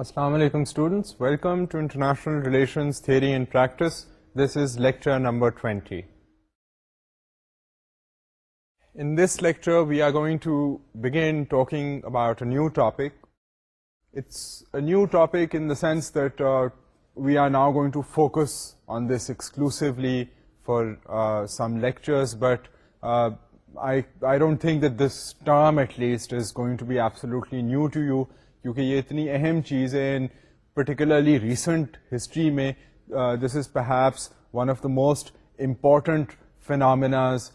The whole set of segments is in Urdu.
السلام علیکم to international relations theory and practice this is lecture in this lecture we are going to begin new topic in the sense we are now going to focus کیونکہ یہ اتنی اہم ہے ان پرٹیکولرلی ریسنٹ ہسٹری میں this is perhaps one of the most important phenomenas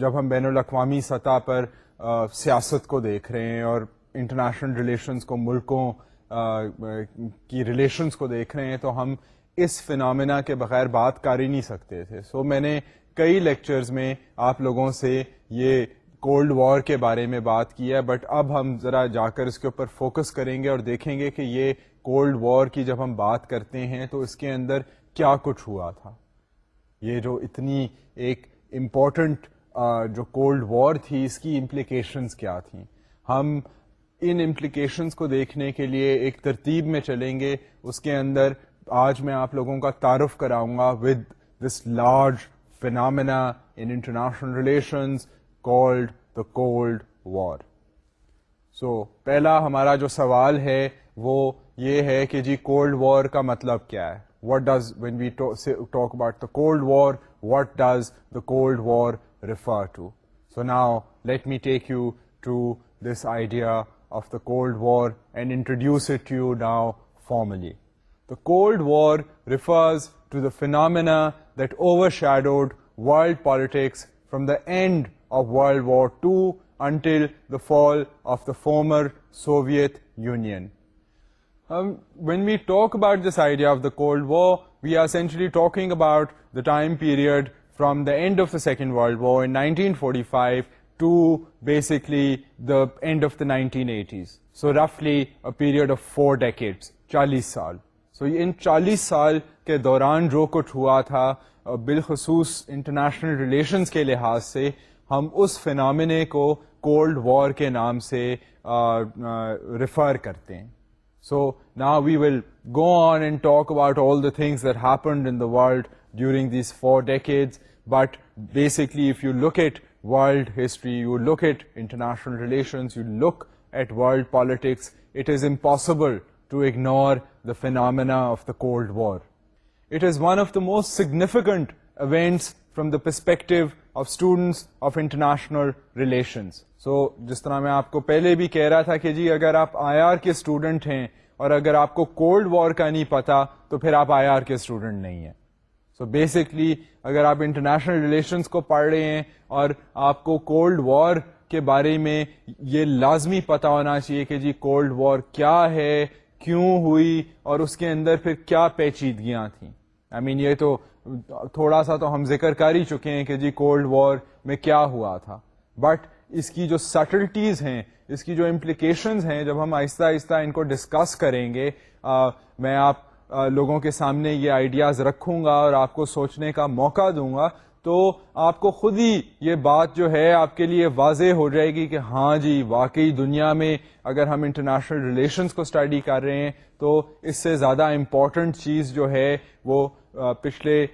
جب ہم بین الاقوامی سطح پر uh, سیاست کو دیکھ رہے ہیں اور انٹرنیشنل ریلیشنز کو ملکوں uh, کی ریلیشنس کو دیکھ رہے ہیں تو ہم اس فنامنا کے بغیر بات کر ہی نہیں سکتے تھے سو so, میں نے کئی لیکچرز میں آپ لوگوں سے یہ کولڈ وار کے بارے میں بات کی ہے بٹ اب ہم ذرا جا کر اس کے اوپر فوکس کریں گے اور دیکھیں گے کہ یہ کولڈ وار کی جب ہم بات کرتے ہیں تو اس کے اندر کیا کچھ ہوا تھا یہ جو اتنی ایک امپورٹنٹ جو کولڈ وار تھی اس کی امپلیکیشنس کیا تھیں ہم ان امپلیکیشنس کو دیکھنے کے لیے ایک ترتیب میں چلیں گے اس کے اندر آج میں آپ لوگوں کا تعارف کراؤں گا with this large phenomena in international relations called the cold war so پہلا ہمارا جو سوال ہے وہ یہ ہے کہ جی کولڈ وار کا مطلب کیا ہے what does when we talk about the cold war what does the cold war refer to so now let me take you to this idea of the cold war and introduce it you now formally the cold war refers to the phenomena that overshadowed world politics from the end to until the fall of the former Soviet Union of the cold war we archly time period from the end of the second forty five to basically the end of the nineteen eighties so رفلی period of four decades چالیس سال سو ان چالیس سال کے دوران روک ہوا تھا بالخصوص انٹرنیشنل ریلیشنس کے لحاظ سے ہم اس کو کولڈ وار کے نام سے ریفر کرتے ہیں سو نا we will go on and talk about all the things during these four decades but basically if you look at world history you look at international relations you look at world politics it is impossible to ignore the phenomena of the cold war it is one of the most significant events the perspective of students of international relations جس طرح میں آپ کو پہلے بھی کہہ رہا تھا کہ جی اگر آپ آئی آر کے اسٹوڈنٹ ہیں اور اگر آپ کو کولڈ وار کا نہیں پتا تو پھر آپ آئی آر کے اسٹوڈنٹ نہیں ہیں سو so بیسکلی اگر آپ انٹرنیشنل ریلیشنس کو پڑھ رہے ہیں اور آپ کو کولڈ وار کے بارے میں یہ لازمی پتا ہونا چاہیے کہ جی کولڈ وار کیا ہے کیوں ہوئی اور اس کے اندر پھر کیا پیچیدگیاں تھیں آئی I مین mean, یہ تو تھوڑا سا تو ہم ذکر کر ہی چکے ہیں کہ جی کولڈ وار میں کیا ہوا تھا بٹ اس کی جو سٹلٹیز ہیں اس کی جو امپلیکیشنز ہیں جب ہم آہستہ آہستہ ان کو ڈسکس کریں گے آ, میں آپ آ, لوگوں کے سامنے یہ آئیڈیاز رکھوں گا اور آپ کو سوچنے کا موقع دوں گا تو آپ کو خود ہی یہ بات جو ہے آپ کے لیے واضح ہو جائے گی کہ ہاں جی واقعی دنیا میں اگر ہم انٹرنیشنل ریلیشنس کو اسٹڈی کر رہے ہیں تو اس سے زیادہ امپورٹنٹ چیز جو ہے وہ پچھلے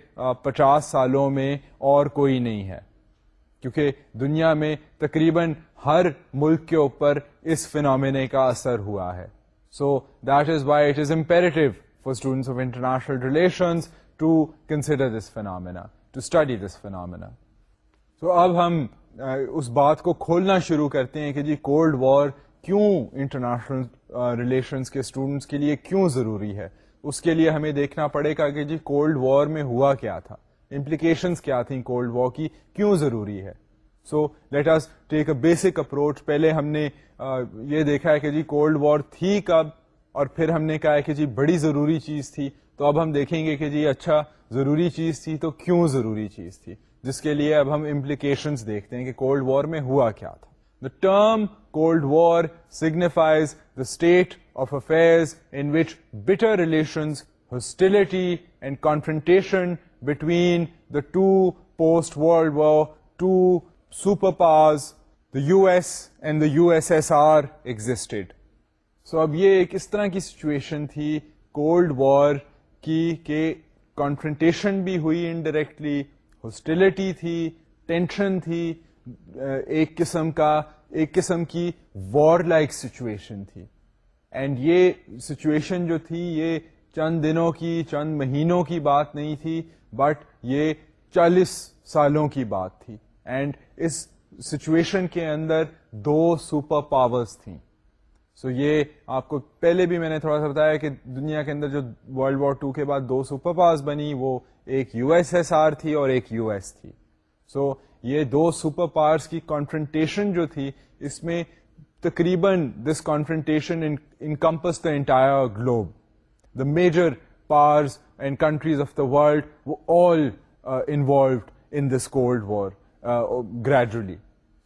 پچاس سالوں میں اور کوئی نہیں ہے کیونکہ دنیا میں تقریباً ہر ملک کے اوپر اس فنامنے کا اثر ہوا ہے so that is why it is imperative for students of international relations to consider this phenomena to study this phenomena تو اب ہم اس بات کو کھولنا شروع کرتے ہیں کہ جی کولڈ وار کیوں انٹرنیشنل ریلیشنس کے اسٹوڈنٹس کے لیے کیوں ضروری ہے اس کے لیے ہمیں دیکھنا پڑے گا کہ جی کولڈ وار میں ہوا کیا تھا امپلیکیشنس کیا تھیں کولڈ وار کی کیوں ضروری ہے so let us take a basic approach پہلے ہم نے یہ دیکھا ہے کہ جی کولڈ وار تھی کب اور پھر ہم نے کہا ہے کہ جی بڑی ضروری چیز تھی تو اب ہم دیکھیں گے کہ جی اچھا ضروری چیز تھی تو کیوں ضروری چیز تھی جس کے لیے اب ہم امپلیکیشنز دیکھتے ہیں کہ کولڈ وار میں ہوا کیا تھا the term cold war signifies the state of affairs in which bitter relations hostility and confrontation between the two post world war two super the U S and the U S S R existed so اب یہ ایک اس طرح کی سچویشن تھی کولڈ وار کی کہ کانفرنٹیشن بھی ہوئی انڈائریکٹلی ہاسٹیلٹی تھی ٹینشن تھی ایک قسم کا ایک قسم کی وار لائک سچویشن تھی اینڈ یہ سچویشن جو تھی یہ چند دنوں کی چند مہینوں کی بات نہیں تھی بٹ یہ چالیس سالوں کی بات تھی اینڈ اس سچویشن کے اندر دو سپر پاورز تھیں سو یہ آپ کو پہلے بھی میں نے تھوڑا سا بتایا کہ دنیا کے اندر جو ورلڈ وار ٹو کے بعد دو سپر پاورز بنی وہ ایک یو ایس ایس آر تھی اور ایک یو ایس تھی سو یہ دو سپر پاورز کی کانفرنٹیشن جو تھی اس میں تقریباً this confrontation encompass the entire globe the major powers and countries of the world وہ all involved in this cold war gradually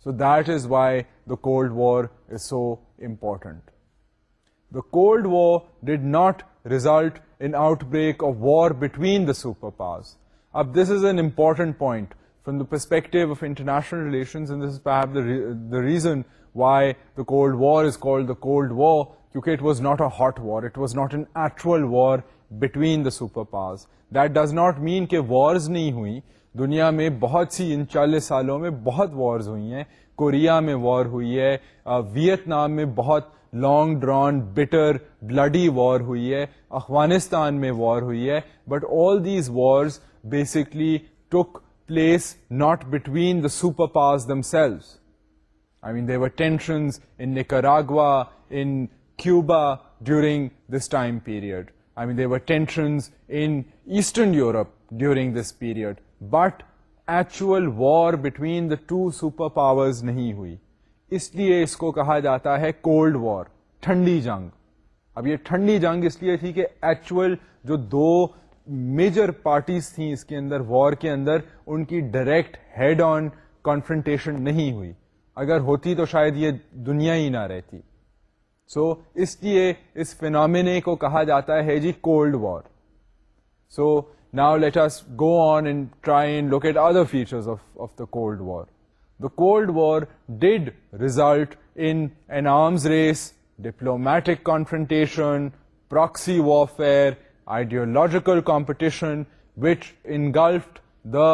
so that is why the cold war is so important. The Cold War did not result in outbreak of war between the superpowers. This is an important point from the perspective of international relations, and this is perhaps the reason why the Cold War is called the Cold War, because it was not a hot war, it was not an actual war, between the super powers that does not mean کہ وارز نہیں ہوئی دنیا میں بہت سی ان چالیس سالوں میں بہت وارز ہوئی ہیں کوریا میں وار ہوئی ہے ویت نام میں بہت long drawn bitter bloody war ہوئی ہے افغانستان میں وار ہوئی ہے but all these wars basically took place not between the super powers themselves I mean there were tensions in Nicaragua in Cuba during this time period in Europe during this period but actual war between the two super superpowers نہیں ہوئی اس لیے اس کو کہا جاتا ہے کولڈ وار ٹھنڈی جنگ اب یہ ٹھنڈی جنگ اس لیے تھی کہ ایکچوئل جو دو میجر پارٹیز تھیں اس کے اندر وار کے اندر ان کی ڈائریکٹ ہیڈ آن کانفرنٹیشن نہیں ہوئی اگر ہوتی تو شاید یہ دنیا ہی نہ رہتی سو so, اس لیے اس فینامنے کو کہا جاتا ہے جی cold war so now let us go on and try and locate other the cold war the cold war did result in an arms race diplomatic confrontation proxy warfare ideological competition which engulfed the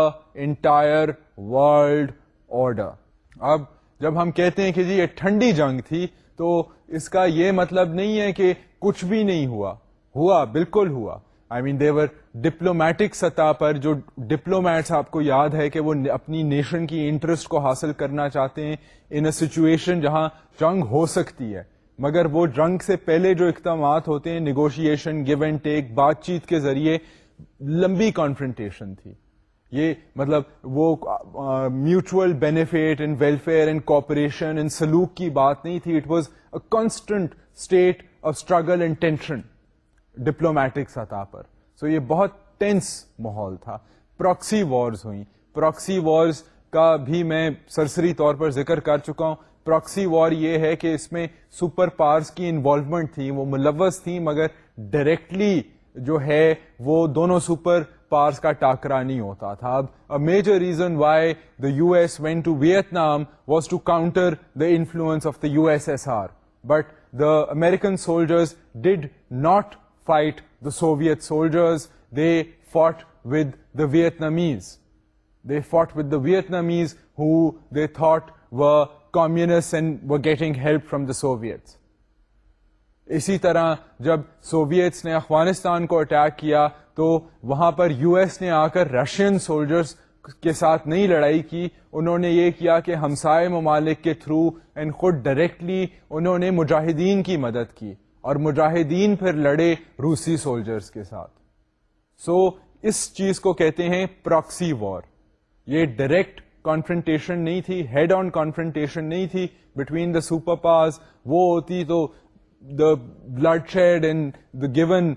entire world order اب جب ہم کہتے ہیں کہ جی یہ ٹھنڈی جنگ تھی تو اس کا یہ مطلب نہیں ہے کہ کچھ بھی نہیں ہوا ہوا بالکل ہوا آئی مین دیور ڈپلومیٹک سطح پر جو ڈپلومیٹس آپ کو یاد ہے کہ وہ اپنی نیشن کی انٹرسٹ کو حاصل کرنا چاہتے ہیں ان اے سچویشن جہاں جنگ ہو سکتی ہے مگر وہ جنگ سے پہلے جو اقدامات ہوتے ہیں نیگوشیشن گیو اینڈ ٹیک بات چیت کے ذریعے لمبی کانفرنٹیشن تھی یہ مطلب وہ mutual benefit and and welfare cooperation and سلوک کی بات نہیں تھی it was a constant state of struggle and tension diplomatic سطح پر سو یہ بہت ٹینس ماحول تھا پراکسی وارز ہوئیں پراکسی وارز کا بھی میں سرسری طور پر ذکر کر چکا ہوں پراکسی وار یہ ہے کہ اس میں سپر پارس کی انوالومنٹ تھی وہ ملوث تھیں مگر ڈائریکٹلی جو ہے وہ دونوں سپر پارس کا ٹاکرا نہیں ہوتا تھا اب major reason why the U S went to Nam was to counter the influence of the U S S R but the American soldiers did not fight the Soviet soldiers they fought with the Vietnamese they fought with the Vietnamese communist and were getting help from the Soviets اسی طرح جب سوویتس نے افغانستان کو اٹیک کیا تو وہاں پر یو ایس نے آ کر رشین سولجرس کے ساتھ نہیں لڑائی کی انہوں نے یہ کیا کہ ہمسائے ممالک کے تھرو اینڈ خود ڈائریکٹلی انہوں نے مجاہدین کی مدد کی اور مجاہدین پھر لڑے روسی سولجرس کے ساتھ سو so, اس چیز کو کہتے ہیں پراکسی وار یہ ڈائریکٹ کانفرنٹیشن نہیں تھی ہیڈ آن کانفرنٹیشن نہیں تھی بٹوین دا سپر پاس وہ ہوتی تو bloodshed and given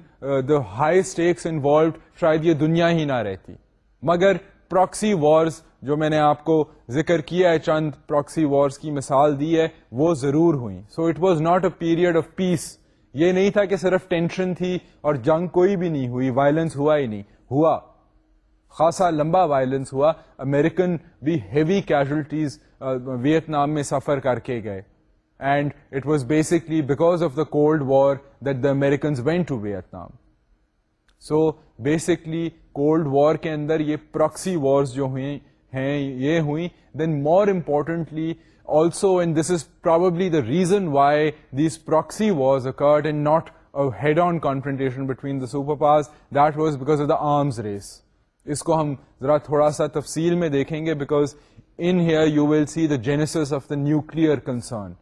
the high stakes stakes involved شاید یہ دنیا ہی نہ رہتی مگر پراکسی وارز جو میں نے آپ کو ذکر کیا ہے چند پراکسی وارز کی مثال دی ہے وہ ضرور ہوئی so it was not a period of peace یہ نہیں تھا کہ صرف ٹینشن تھی اور جنگ کوئی بھی نہیں ہوئی وائلنس ہوا ہی نہیں ہوا خاصا لمبا وائلنس ہوا امریکن بھی ہیوی کیجولیٹیز ویت نام میں سفر کر کے گئے and it was basically because of the cold war the Americans went to Vietnam so basically cold war کے اندر یہ پروکسی وارز جو ہوئی ہیں یہ importantly then more importantly also and this is probably the reason why occurred proxy wars occurred and not head on the between that pass that of because arms race اس کو ہم ذرا تھوڑا سا تفصیل میں دیکھیں گے because in here you will see the genesis of the nuclear concern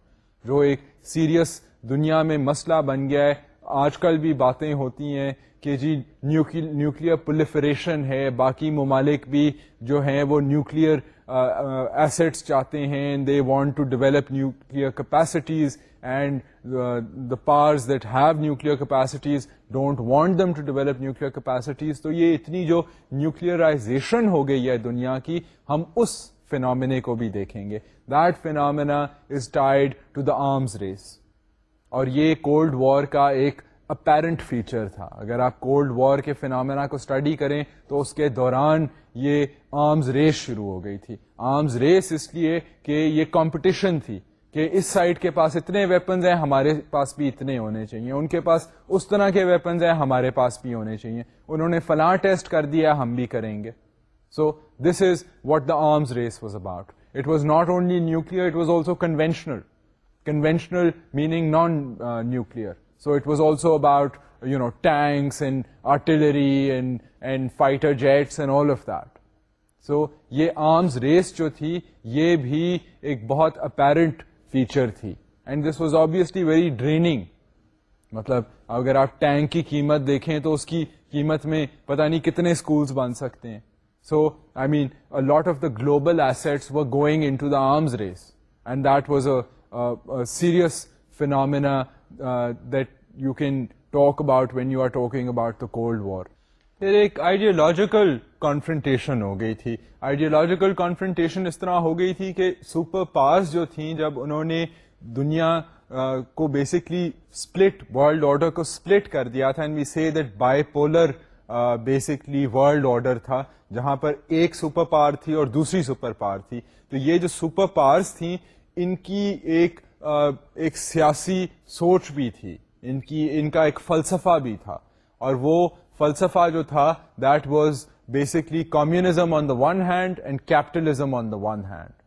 جو ایک سیریس دنیا میں مسئلہ بن گیا ہے آج کل بھی باتیں ہوتی ہیں کہ جی نیوکلیر پولیفریشن ہے باقی ممالک بھی جو ہیں وہ نیوکلیئر ایسٹس چاہتے ہیں they want to develop nuclear capacities and the powers that have nuclear capacities don't want them to develop nuclear capacities تو یہ اتنی جو نیوکلیئرائزیشن ہو گئی ہے دنیا کی ہم اس فینامنے کو بھی دیکھیں گے that phenomena is tied to the arms race اور یہ کولڈ وار کا ایک اپیرنٹ فیچر تھا اگر آپ کولڈ وار کے فینامنا کو اسٹڈی کریں تو اس کے دوران یہ آرمز ریس شروع ہو گئی تھی آرمز ریس اس لیے کہ یہ کمپٹیشن تھی کہ اس سائڈ کے پاس اتنے ویپنز ہیں ہمارے پاس بھی اتنے ہونے چاہیے ان کے پاس اس طرح کے ویپنز ہیں ہمارے پاس بھی ہونے چاہیے انہوں نے فلاں ٹیسٹ کر دیا ہم بھی کریں گے so this is what the arms race was about it was not only nuclear conventional meaning non nuclear so it Vasu about you know یہ آرمز ریس جو تھی یہ بھی ایک بہت اپیرنٹ فیچر تھی and this was obviously very draining. مطلب اگر آپ ٹینک کی قیمت دیکھیں تو اس کی قیمت میں پتہ نہیں کتنے اسکولس بن سکتے ہیں so I meant of the global phenomena cold war پھر ایک آئیڈیالوجیکل کانفرنٹیشن ہو گئی تھی آئیڈیالوجیکل کانفرنٹیشن اس طرح ہو گئی تھی کہ سپر پارز جو تھیں جب انہوں نے دنیا کو بیسکلی اسپلٹ ورلڈ آرڈر کو اسپلٹ کر دیا تھا بیسکلی ورلڈ آرڈر تھا جہاں پر ایک سپر پار تھی اور دوسری سپر پار تھی تو یہ جو سپر پارس تھیں ان کی ایک ایک سیاسی سوچ بھی تھی ان کی ان کا ایک فلسفہ بھی تھا اور وہ فلسفہ جو تھا that was basically communism on the one hand and capitalism on the one hand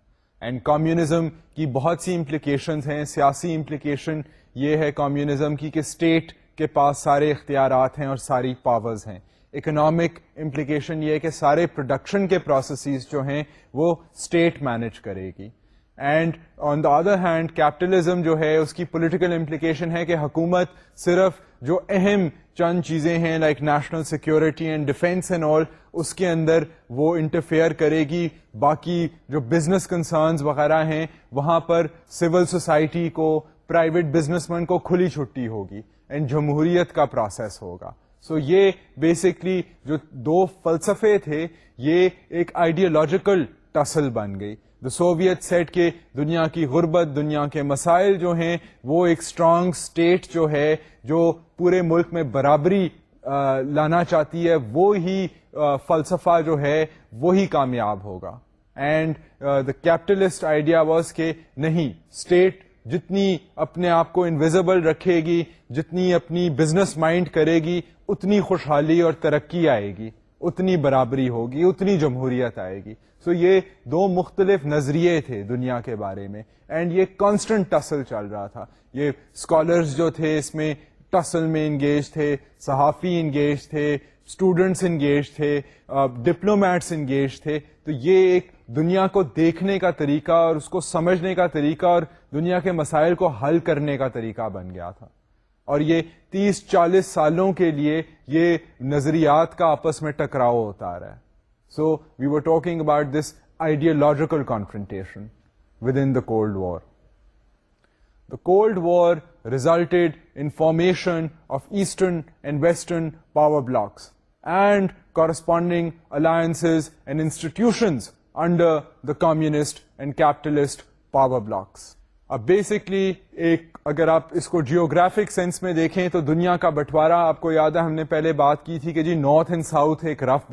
and communism کی بہت سی امپلیکیشنز ہیں سیاسی امپلیکیشن یہ ہے کمیونزم کی کہ اسٹیٹ کے پاس سارے اختیارات ہیں اور ساری پاورز ہیں اکنامک امپلیکیشن یہ ہے کہ سارے پروڈکشن کے پروسیسز جو ہیں وہ اسٹیٹ مینج کرے گی and on the other hand capitalism جو ہے اس کی پولیٹیکل امپلیکیشن ہے کہ حکومت صرف جو اہم چند چیزیں ہیں like national security and defence and all اس کے اندر وہ انٹرفیئر کرے گی باقی جو بزنس کنسرنز وغیرہ ہیں وہاں پر سول سوسائٹی کو پرائیویٹ بزنس مین کو کھلی چھٹی ہوگی اینڈ جمہوریت کا پروسیس ہوگا سو so, یہ بیسکلی جو دو فلسفے تھے یہ ایک آئیڈیالوجیکل ٹسل بن گئی دا سوویت سیٹ کے دنیا کی غربت دنیا کے مسائل جو ہیں وہ ایک اسٹرانگ اسٹیٹ جو ہے جو پورے ملک میں برابری لانا چاہتی ہے وہ ہی فلسفہ جو ہے وہی کامیاب ہوگا and the capitalist idea was کہ نہیں اسٹیٹ جتنی اپنے آپ کو انویزبل رکھے گی جتنی اپنی بزنس مائنڈ کرے گی اتنی خوشحالی اور ترقی آئے گی اتنی برابری ہوگی اتنی جمہوریت آئے گی سو so یہ دو مختلف نظریے تھے دنیا کے بارے میں اینڈ یہ کانسٹنٹ ٹسل چل رہا تھا یہ اسکالرس جو تھے اس میں ٹسل میں انگیج تھے صحافی انگیج تھے اسٹوڈنٹس انگیج تھے ڈپلومیٹس انگیج تھے تو یہ ایک دنیا کو دیکھنے کا طریقہ اور اس کو سمجھنے کا طریقہ اور دنیا کے مسائل کو حل کرنے کا طریقہ بن گیا تھا اور یہ تیس چالیس سالوں کے لیے یہ نظریات کا آپس میں ٹکراؤ ہوتا رہا ہے so we were talking about this ideological confrontation within the cold war the cold war resulted in formation of eastern and western power blocs and corresponding alliances and institutions under the communist and capitalist power blocs اب بیسکلی ایک اگر آپ اس کو جیوگرافک سینس میں دیکھیں تو دنیا کا بٹوارا آپ کو یاد ہے ہم نے پہلے بات کی تھی کہ جی نارتھ اینڈ ساؤتھ ایک رف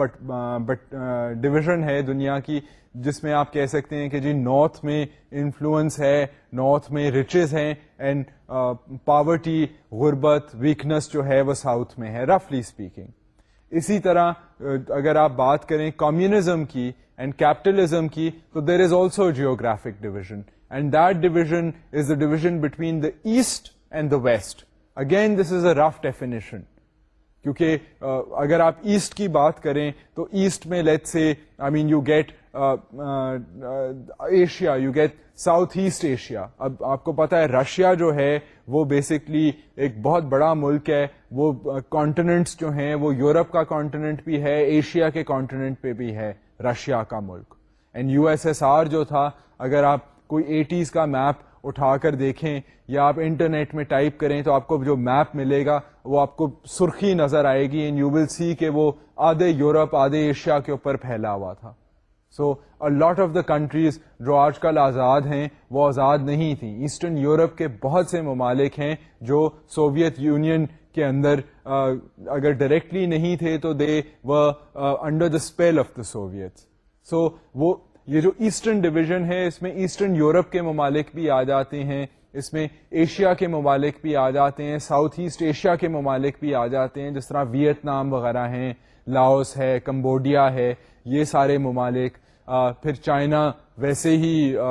ڈویژن ہے دنیا کی جس میں آپ کہہ سکتے ہیں کہ جی نارتھ میں انفلوئنس ہے نارتھ میں ریچز ہیں اینڈ پاورٹی غربت ویکنس جو ہے وہ ساؤتھ میں ہے رفلی اسپیکنگ اسی طرح اگر آپ بات کریں کمیونزم کی اینڈ کیپٹلزم کی تو there is also geographic division and that division is the division between the east and the west again this is a rough definition کیونکہ اگر آپ ایسٹ کی بات کریں تو ایسٹ میں let's say I mean you get Asia you get South East Asia اب آپ کو پتا ہے رشیا جو ہے وہ بیسکلی ایک بہت بڑا ملک ہے وہ کانٹیننٹس جو ہیں وہ یورپ کا کانٹیننٹ بھی ہے ایشیا کے کانٹیننٹ پہ بھی ہے رشیا کا ملک and U S S R جو تھا اگر آپ کوئی ایٹیز کا میپ اٹھا کر دیکھیں یا آپ انٹرنیٹ میں ٹائپ کریں تو آپ کو جو میپ ملے گا وہ آپ کو سرخی نظر آئے گی اینڈ یو ول سی کہ وہ آدھے یورپ آدھے ایشیا کے اوپر پھیلا ہوا تھا so lot of the countries جو آج کل آزاد ہیں وہ آزاد نہیں تھیں ایسٹرن یورپ کے بہت سے ممالک ہیں جو سوویت یونین کے اندر uh, اگر ڈائریکٹلی نہیں تھے تو they were under the spell of the Soviet so وہ یہ جو ایسٹرن ڈویژن ہے اس میں ایسٹرن یورپ کے ممالک بھی آ جاتے ہیں اس میں ایشیا کے ممالک بھی آ جاتے ہیں ساؤتھ ایسٹ ایشیا کے ممالک بھی آ جاتے ہیں جس طرح ویتنام وغیرہ ہیں لاؤس ہے کمبوڈیا ہے یہ سارے ممالک آ, پھر چائنا ویسے ہی آ,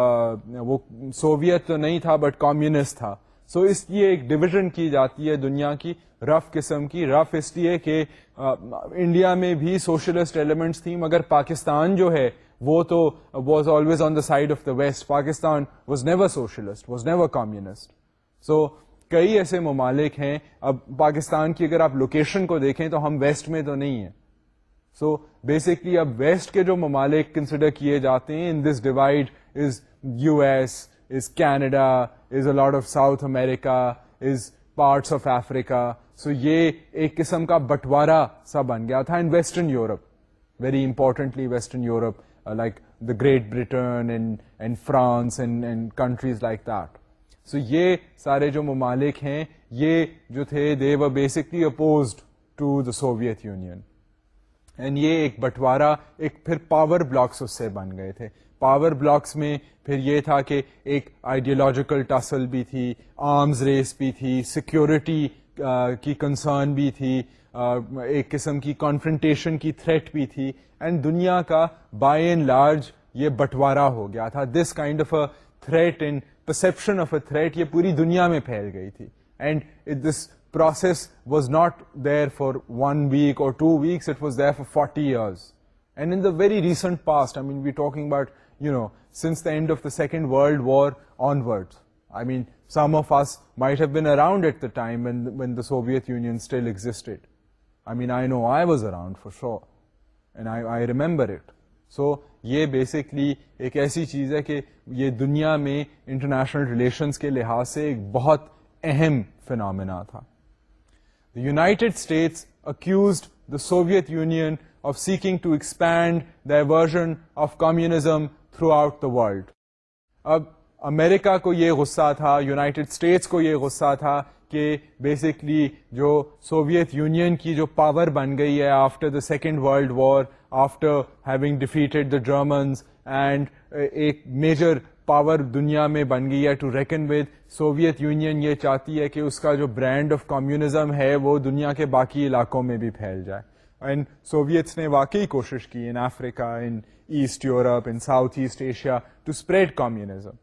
وہ سوویت تو نہیں تھا بٹ کامسٹ تھا سو so, اس لیے ایک ڈویژن کی جاتی ہے دنیا کی رف قسم کی رف اس لیے کہ آ, انڈیا میں بھی سوشلسٹ ایلیمنٹس تھیں مگر پاکستان جو ہے وہ تو was always on the the side of west Pakistan was never socialist was never communist so کئی ایسے ممالک ہیں اب پاکستان کی اگر آپ لوکیشن کو دیکھیں تو ہم ویسٹ میں تو نہیں ہیں سو بیسکلی اب ویسٹ کے جو ممالک کنسیڈر کیے جاتے ہیں in this divide is U S is Canada is a lot of South America is parts of Africa so یہ ایک قسم کا بٹوارا سا بن گیا تھا in western Europe very importantly western Europe like the Great Britain France and countries like that so یہ سارے جو ممالک ہیں یہ جو تھے they were basically opposed to the Soviet Union and یہ ایک بٹوارا ایک پھر پاور بلاکس اس سے بن گئے تھے پاور بلاکس میں پھر یہ تھا کہ ایک آئیڈیالوجیکل ٹسل بھی تھی آرمز ریس بھی تھی سیکیورٹی کی کنسرن بھی تھی ایک قسم کی کانفرنٹیشن کی تھریٹ بھی تھی اینڈ دنیا کا بائی اینڈ لارج یہ بٹوارا ہو گیا تھا this kind of a threat and perception of a threat یہ پوری دنیا میں پھیل گئی تھی and this process was not there for one week or two weeks it was there for forty years and in the very recent past I mean we talking about you know since the end of the second world war onward I mean some of us might have been around at the time when the Soviet Union still existed یہ بیسکلی ایک ایسی چیز ہے کہ یہ دنیا میں انٹرنیشنل ریلیشنس کے لحاظ سے ایک بہت اہم فنامنا تھا United States accused the Soviet Union of seeking to expand their of communism throughout the world اب امریکہ کو یہ غصہ تھا یونائٹیڈ اسٹیٹس کو یہ غصہ تھا کہ بیسکلی جو سوویت یونین کی جو پاور بن گئی ہے after the second world war after having defeated the Germans and ایک میجر پاور دنیا میں بن گئی ہے to reckon with Soviet Union یہ چاہتی ہے کہ اس کا جو برانڈ آف کمیونزم ہے وہ دنیا کے باقی علاقوں میں بھی پھیل جائے اینڈ سوویتس نے واقعی کوشش کی in Africa in east Europe in South East Asia to spread communism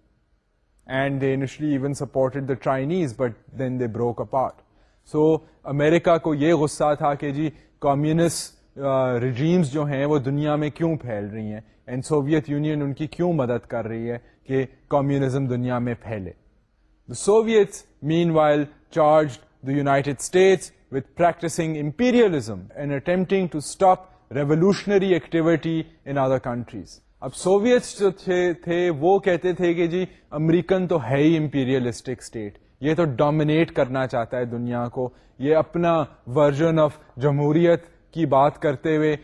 and they even supported but then they broke apart so America کو یہ غصہ تھا کہ جی کومسٹ رجیمس جو ہیں وہ دنیا میں کیوں پھیل رہی ہیں اینڈ سوویت یونین ان کیوں مدد کر رہی ہے کہ کمیونزم دنیا میں پھیلے the Soviets meanwhile charge the United States with practicing imperialism and attempting to stop revolutionary activity in other countries اب سوویتس جو تھے تھے وہ کہتے تھے کہ جی امریکن تو ہے ہی امپیریلسٹک اسٹیٹ یہ تو ڈومینیٹ کرنا چاہتا ہے دنیا کو یہ اپنا ورژن آف جمہوریت کی بات کرتے ہوئے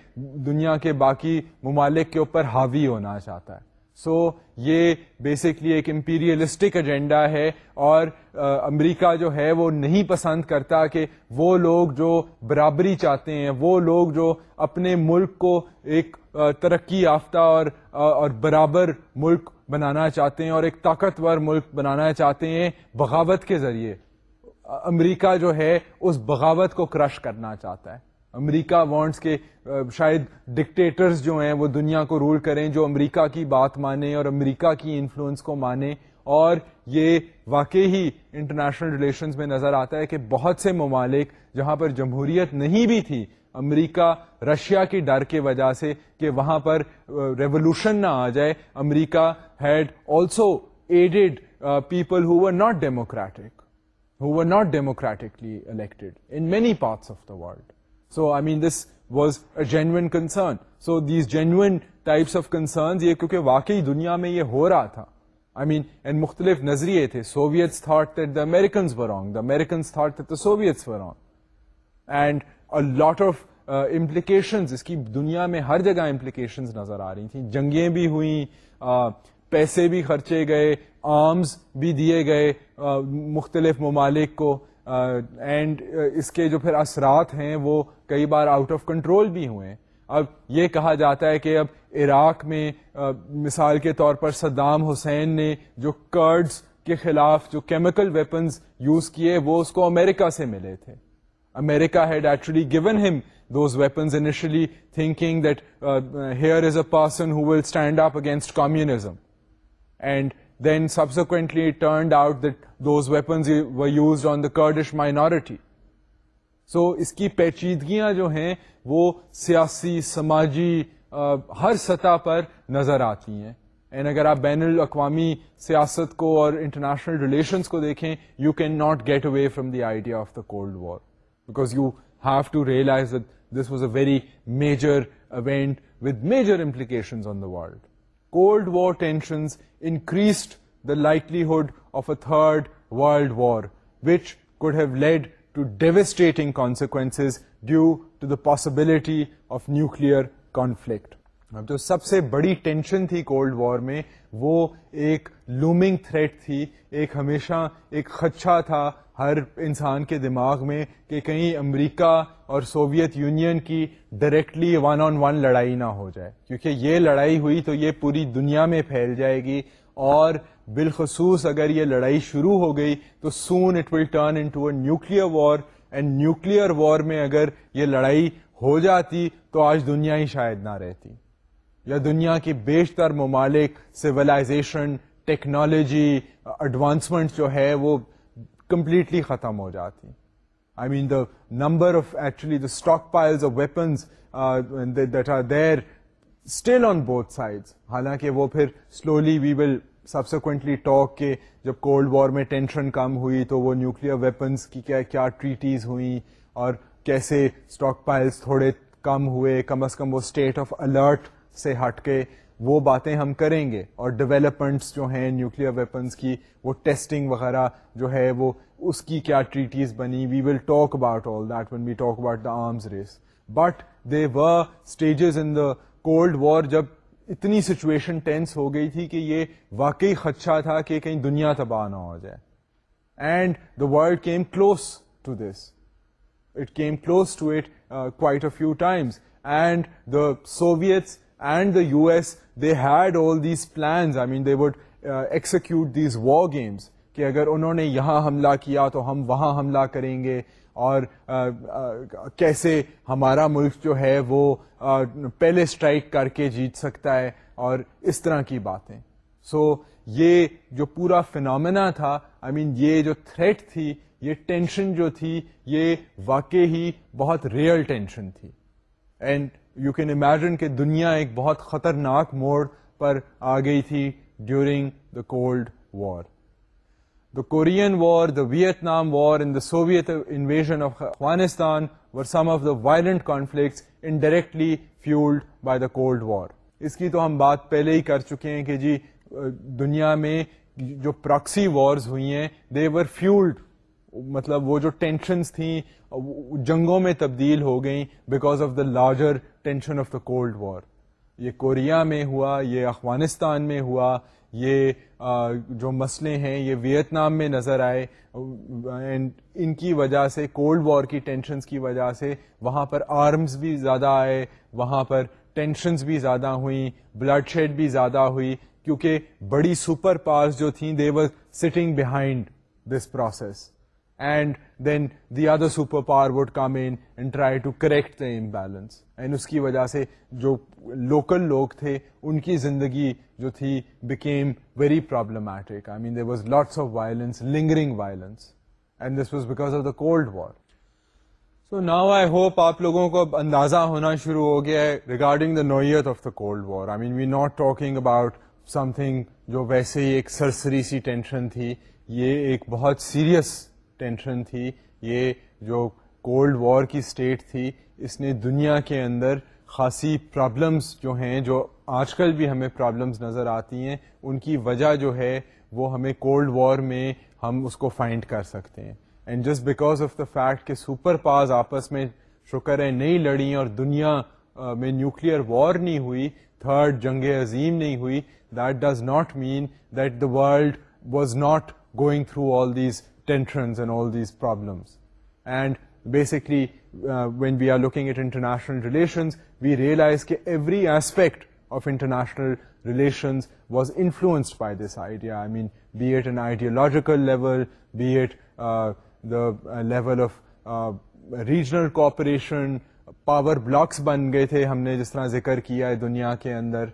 دنیا کے باقی ممالک کے اوپر حاوی ہونا چاہتا ہے سو so, یہ بیسکلی ایک امپیریلسٹک ایجنڈا ہے اور امریکہ جو ہے وہ نہیں پسند کرتا کہ وہ لوگ جو برابری چاہتے ہیں وہ لوگ جو اپنے ملک کو ایک ترقی یافتہ اور اور برابر ملک بنانا چاہتے ہیں اور ایک طاقتور ملک بنانا چاہتے ہیں بغاوت کے ذریعے امریکہ جو ہے اس بغاوت کو کرش کرنا چاہتا ہے امریکہ وانٹس کے شاید ڈکٹیٹرز جو ہیں وہ دنیا کو رول کریں جو امریکہ کی بات مانیں اور امریکہ کی انفلوئنس کو مانیں اور یہ واقعی ہی انٹرنیشنل ریلیشنز میں نظر آتا ہے کہ بہت سے ممالک جہاں پر جمہوریت نہیں بھی تھی امریکہ رشیا کی ڈر کے وجہ سے کہ وہاں پر ریولوشن نہ آ جائے امریکہ had also aided people who not democratic who not democratically elected in many parts of the world so I mean this was a genuine concern so these genuine types of concern یہ کیونکہ واقعی دنیا میں یہ ہو رہا تھا مختلف نظریے تھے اینڈ لاٹ آف امپلیکیشنز اس کی دنیا میں ہر جگہ امپلیکیشنز نظر آ رہی تھیں جنگیں بھی ہوئیں پیسے بھی خرچے گئے آرمز بھی دیے گئے مختلف ممالک کو اینڈ اس کے جو پھر اثرات ہیں وہ کئی بار آؤٹ آف کنٹرول بھی ہوئے اب یہ کہا جاتا ہے کہ اب عراق میں مثال کے طور پر صدام حسین نے جو کرڈز کے خلاف جو کیمیکل ویپنز یوز کیے وہ اس کو امریکہ سے ملے تھے America had actually given him those weapons initially, thinking that uh, here is a person who will stand up against communism. And then subsequently it turned out that those weapons were used on the Kurdish minority. So, اس کی پیچیدگیاں جو ہیں وہ سیاسی سماجی uh, ہر سطح پر نظر آتی ہیں اینڈ اگر آپ بین الاقوامی سیاست کو اور انٹرنیشنل ریلیشنس کو دیکھیں you can not get away from the idea of the cold war likelihood کانسیک possibility of nuclear conflict اب تو سب سے بڑی ٹینشن تھی کولڈ وار میں وہ ایک لومنگ تھریٹ تھی ایک ہمیشہ ایک خچا تھا ہر انسان کے دماغ میں کہ کہیں امریکہ اور سوویت یونین کی ڈائریکٹلی ون آن ون لڑائی نہ ہو جائے کیونکہ یہ لڑائی ہوئی تو یہ پوری دنیا میں پھیل جائے گی اور بالخصوص اگر یہ لڑائی شروع ہو گئی تو soon it will turn into a nuclear war and nuclear war میں اگر یہ لڑائی ہو جاتی تو آج دنیا ہی شاید نہ رہتی یا دنیا کے بیشتر ممالک سولائزیشن ٹیکنالوجی ایڈوانسمنٹ جو ہے وہ کمپلیٹلی ختم ہو جاتی I mean the the number of of actually stockpiles weapons that are there still on both side حالانکہ وہ پھر سلولی وی ول سبسیکٹلی ٹاک کے جب کولڈ وار میں ٹینشن کم ہوئی تو وہ نیوکل ویپنس کی کیا کیا ٹریٹیز ہوئیں اور کیسے اسٹاک پائلس تھوڑے کم ہوئے کم از کم وہ اسٹیٹ آف الرٹ سے ہٹ کے وہ باتیں ہم کریں گے اور ڈیولپمنٹس جو ہیں نیوکل ویپنس کی وہ ٹیسٹنگ وغیرہ جو ہے وہ اس کی کیا ٹریٹیز بنی we will talk about all that when we talk about the arms race but they were stages in the cold war جب اتنی سچویشن ٹینس ہو گئی تھی کہ یہ واقعی خدشہ تھا کہ کہیں دنیا تباہ نہ ہو جائے and the world came close to this it came close to it quite a few times and the Soviets and the U S they had all these plans I mean they would execute these war games, کہ اگر انہوں نے یہاں حملہ کیا تو ہم وہاں حملہ کریں گے اور کیسے ہمارا ملک جو ہے وہ پہلے اسٹرائک کر کے جیت سکتا ہے اور اس طرح کی باتیں سو یہ جو پورا فنامنا تھا آئی مین یہ جو تھریٹ تھی یہ ٹینشن جو تھی یہ واقع ہی بہت ریئل ٹینشن تھی اینڈ یو کین امیجن کہ دنیا ایک بہت خطرناک موڑ پر آ گئی تھی during the cold war the Korean war the Vietnam war in the Soviet invasion of Afghanistan were some of the violent conflicts indirectly fuelled by the cold war اس کی تو ہم بات پہلے ہی کر چکے ہیں کہ جی دنیا میں جو پراکسی وارز ہوئی ہیں دے ور فیولڈ مطلب وہ جو ٹینشنس تھیں جنگوں میں تبدیل ہو گئیں because of the larger tension of the cold war یہ کوریا میں ہوا یہ افغانستان میں ہوا یہ جو مسئلے ہیں یہ ویتنام میں نظر آئے ان کی وجہ سے کولڈ وار کی ٹینشنس کی وجہ سے وہاں پر آرمز بھی زیادہ آئے وہاں پر ٹینشنس بھی زیادہ ہوئیں بلڈ شیڈ بھی زیادہ ہوئی کیونکہ بڑی سپر پار جو تھیں they was sitting behind this process and then they are the superpower would come in and try to correct the imbalance and اس کی وجہ سے جو لوکل لوگ تھے ان کی زندگی جو تھی become very problematics of violence lingering violence and this was because of the cold war so now I hope آپ لوگوں کو اندازہ ہونا شروع ہو گیا ہے ریگارڈنگ دا نوعیت of the cold war I mean we not talking about something جو ویسے ہی ایک سرسری سی ٹینشن تھی یہ ایک بہت سیریس ٹینشن تھی یہ جو کولڈ وار کی اسٹیٹ تھی اس نے دنیا کے اندر خاصی پرابلمس جو ہیں جو آج کل بھی ہمیں پرابلمس نظر آتی ہیں ان کی وجہ جو ہے وہ ہمیں کولڈ وار میں ہم اس کو فائنڈ کر سکتے ہیں and just because of the fact کہ سپر پاز آپس میں شکر ہے نہیں لڑیں اور دنیا میں نیوکلیئر وار نہیں ہوئی تھرڈ جنگ عظیم نہیں ہوئی that does not mean that the world was not going through all these tensions and all these looking and basically when we are looking every international relations we relations was every aspect of international I by this idea I mean be at it ideological level be at level of regional cooperation, power blocs بن گئے تھے ہم نے جس طرح ذکر کیا ہے دنیا کے اندر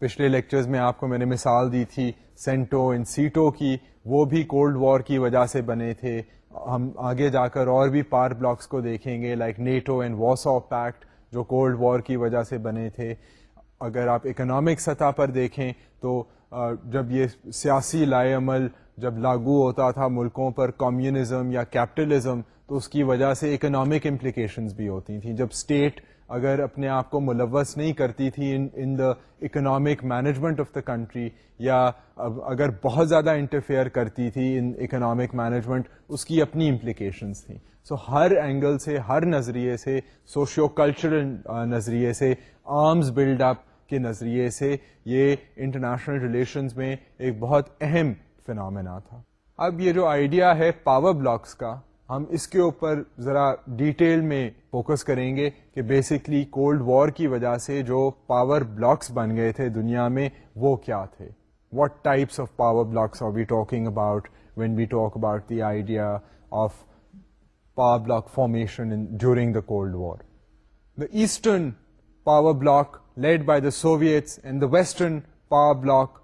پچھلے لیکچرز میں آپ کو میں نے مثال دی تھی سینٹو ان سیٹو کی وہ بھی کولڈ وار کی وجہ سے بنے تھے ہم آگے جا کر اور بھی پار بلاکس کو دیکھیں گے like NATO and of pact جو کولڈ وار کی وجہ سے بنے تھے اگر آپ اکنامک سطح پر دیکھیں تو جب یہ سیاسی لائے عمل جب لاگو ہوتا تھا ملکوں پر کمیونزم یا کیپٹلزم تو اس کی وجہ سے اکنامک امپلیکیشنز بھی ہوتی تھیں جب اسٹیٹ اگر اپنے آپ کو ملوث نہیں کرتی تھی in the economic management of the country یا اگر بہت زیادہ انٹرفیئر کرتی تھی ان اکنامک مینجمنٹ اس کی اپنی امپلیکیشنس تھیں سو ہر اینگل سے ہر نظریے سے سوشیو کلچرل نظریے سے آرمز بلڈ اپ کے نظریے سے یہ انٹرنیشنل ریلیشنز میں ایک بہت اہم فنامنا تھا اب یہ جو آئیڈیا ہے پاور بلاکس کا ہم اس کے اوپر ذرا ڈیٹیل میں فوکس کریں گے کہ بیسکلی کولڈ وار کی وجہ سے جو پاور بلاکس بن گئے تھے دنیا میں وہ کیا تھے what types of power blocs are we talking about when we talk about the idea of power bloc formation during the cold war the eastern power bloc led by the Soviets and the western power bloc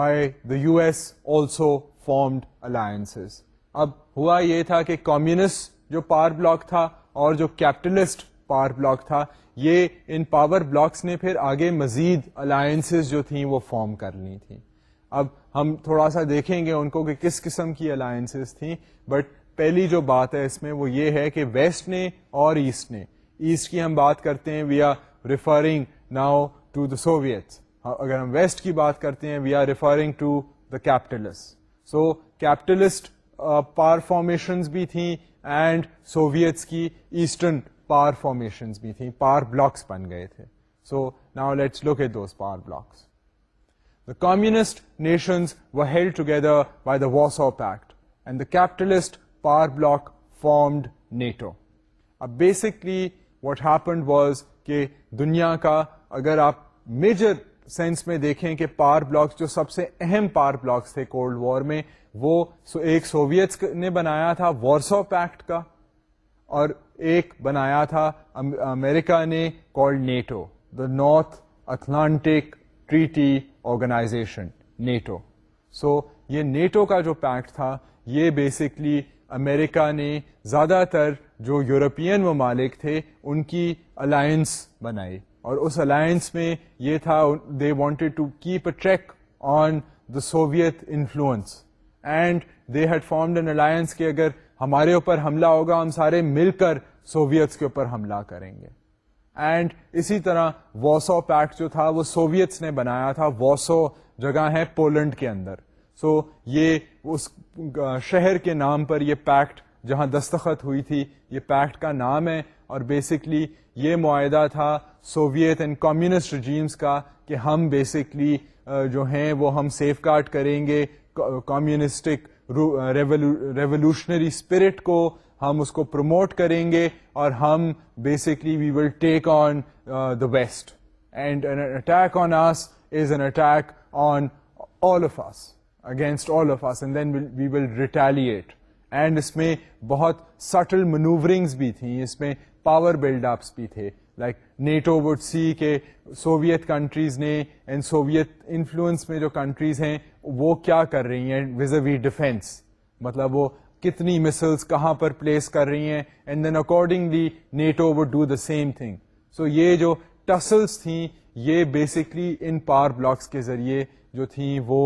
by the U S also formed alliances اب ہوا یہ تھا کہ کمیونسٹ جو پاور بلاک تھا اور جو کیپٹلسٹ پاور بلاک تھا یہ ان پاور بلاکس نے پھر آگے مزید الائنس جو تھیں وہ فارم کر لی تھیں اب ہم تھوڑا سا دیکھیں گے ان کو کہ کس قسم کی الائنس تھیں بٹ پہلی جو بات ہے اس میں وہ یہ ہے کہ ویسٹ نے اور ایسٹ نے ایسٹ کی ہم بات کرتے ہیں we are referring now to the Soviet اگر ہم ویسٹ کی بات کرتے ہیں we are referring to the capitalist so capitalist power formations بھی تھیں اینڈ سوویتس کی ایسٹرن پار فارمیشنز بھی تھیں پار بلاکس بن گئے تھے so now let's look at those power blocs the communist nations we held together by the Warsaw pact and the capitalist power bloc formed NATO اب بیسکلی واٹ ہیپنڈ واز کہ دنیا کا اگر آپ میجر سینس میں دیکھیں کہ پار بلاکس جو سب سے اہم پار بلاکس تھے کولڈ وار میں وہ ایک سوویت نے بنایا تھا وارسو پیکٹ کا اور ایک بنایا تھا امریکہ نے NATO the North Treaty Organization NATO so یہ نیٹو کا جو پیکٹ تھا یہ بیسکلی امریکہ نے زیادہ تر جو یورپین ممالک تھے ان کی الائنس بنائی اور اس الائنس میں یہ تھا they wanted to keep a track on the Soviet influence and they had formed an alliance کہ اگر ہمارے اوپر حملہ ہوگا ہم سارے مل کر سوویتس کے اوپر حملہ کریں گے اینڈ اسی طرح واسو پیکٹ جو تھا وہ سوویتس نے بنایا تھا واسو جگہ ہے پولینڈ کے اندر سو یہ اس شہر کے نام پر یہ پیکٹ جہاں دستخط ہوئی تھی یہ پیکٹ کا نام ہے اور بیسکلی یہ معاہدہ تھا سوویت اینڈ کمیونسٹ رجیمس کا کہ ہم بیسکلی جو ہیں وہ ہم سیف گارڈ کریں گے کمیونسٹک ریولیوشنری اسپرٹ کو ہم اس کو پروموٹ کریں گے اور ہم basically we will take on the best and attack on us is an attack on all of us against all of us and then we will retaliate and اس میں بہت سٹل منوور بھی تھیں اس میں پاور بلڈ اپس بھی تھے لائک نیٹو وڈ سی کہ سوویت کنٹریز نے اینڈ سوویت انفلوئنس میں جو کنٹریز ہیں وہ کیا کر رہی ہیں وز اے وی ڈیفینس مطلب وہ کتنی مسلس کہاں پر پلیس کر رہی ہیں and then accordingly NATO would do the same thing so یہ جو ٹسلس تھیں یہ بیسکلی ان پاور بلاکس کے ذریعے جو تھیں وہ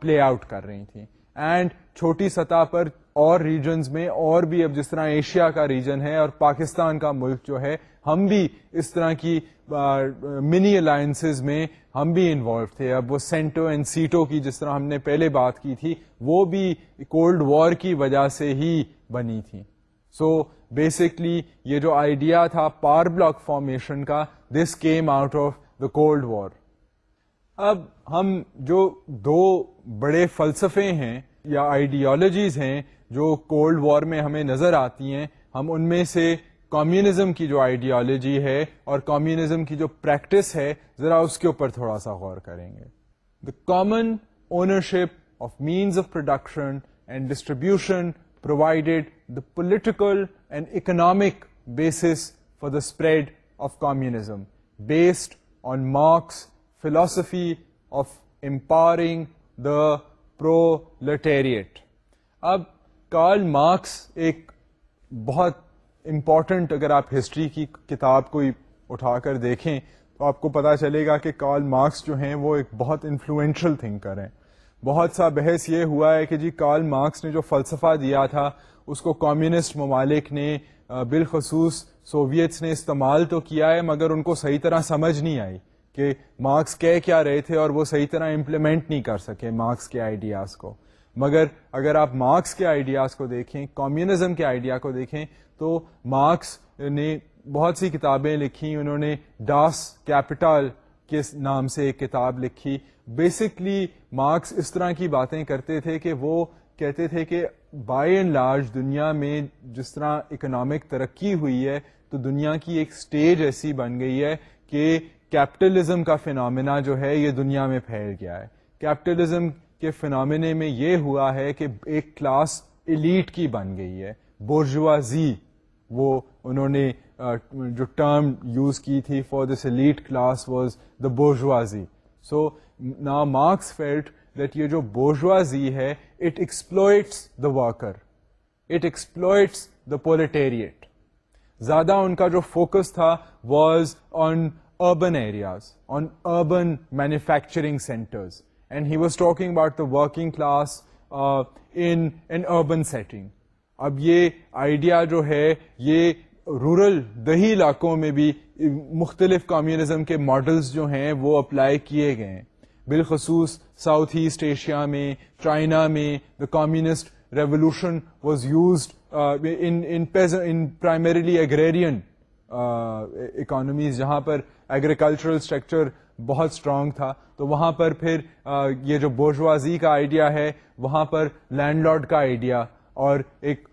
پلے آؤٹ کر رہی تھیں اینڈ چھوٹی سطح پر اور ریجنز میں اور بھی اب جس طرح ایشیا کا ریجن ہے اور پاکستان کا ملک جو ہے ہم بھی اس طرح کی منی الائنس میں ہم بھی انوالو تھے اب وہ سینٹو اینڈ سیٹو کی جس طرح ہم نے پہلے بات کی تھی وہ بھی کولڈ وار کی وجہ سے ہی بنی تھی سو بیسکلی یہ جو آئیڈیا تھا پار بلاک فارمیشن کا this came out of the cold war اب ہم جو دو بڑے فلسفے ہیں یا آئیڈیالوجیز ہیں جو کولڈ وار میں ہمیں نظر آتی ہیں ہم ان میں سے کمیونزم کی جو آئیڈیالوجی ہے اور کمیونزم کی جو پریکٹس ہے ذرا اس کے اوپر تھوڑا سا غور کریں گے the common ownership of means of production and distribution provided the political and economic basis for the spread of communism based on Marx philosophy of empowering the proletariat اب کارل مارکس ایک بہت امپورٹنٹ اگر آپ ہسٹری کی کتاب کو اٹھا کر دیکھیں تو آپ کو پتا چلے گا کہ کارل مارکس جو ہیں وہ ایک بہت انفلوئنشل تھنکر ہیں بہت سا بحث یہ ہوا ہے کہ جی کارل مارکس نے جو فلسفہ دیا تھا اس کو کمیونسٹ ممالک نے بالخصوص سوویتس نے استعمال تو کیا ہے مگر ان کو صحیح طرح سمجھ نہیں آئی کہ مارکس کہہ کیا رہے تھے اور وہ صحیح طرح امپلیمنٹ نہیں کر سکے مارکس کے آئیڈیاز کو مگر اگر آپ مارکس کے آئیڈیاز کو دیکھیں کمیونزم کے آئیڈیا کو دیکھیں تو مارکس نے بہت سی کتابیں لکھی انہوں نے ڈاس کیپٹل کے نام سے ایک کتاب لکھی بیسکلی مارکس اس طرح کی باتیں کرتے تھے کہ وہ کہتے تھے کہ بائی اینڈ لارج دنیا میں جس طرح اکنامک ترقی ہوئی ہے تو دنیا کی ایک سٹیج ایسی بن گئی ہے کہ کیپٹلزم کا فینامنا جو ہے یہ دنیا میں پھیل گیا ہے کیپٹلزم کے فنامنے میں یہ ہوا ہے کہ ایک کلاس ایلیٹ کی بن گئی ہے بورجوازی وہ انہوں نے جو ٹرم یوز کی تھی for this elite class was the so نا مارکس فیلٹ دیٹ یہ جو ہے it exploits the it exploits the proletariat زیادہ ان کا جو فوکس تھا was on urban areas on urban manufacturing centres and he was talking about the working class in an urban setting اب یہ آئیڈیا جو ہے یہ رورل ری علاقوں میں بھی مختلف کمیونزم کے ماڈلز جو ہیں وہ اپلائی کیے گئے ہیں بالخصوص ساؤتھ ایسٹ ایشیا میں چائنا میں the communist revolution was used in primarily agrarian economies جہاں پر ایگریکلچرل اسٹرکچر بہت اسٹرانگ تھا تو وہاں پر پھر یہ جو بوجوازی کا آئیڈیا ہے وہاں پر لینڈ لارڈ کا آئیڈیا اور ایک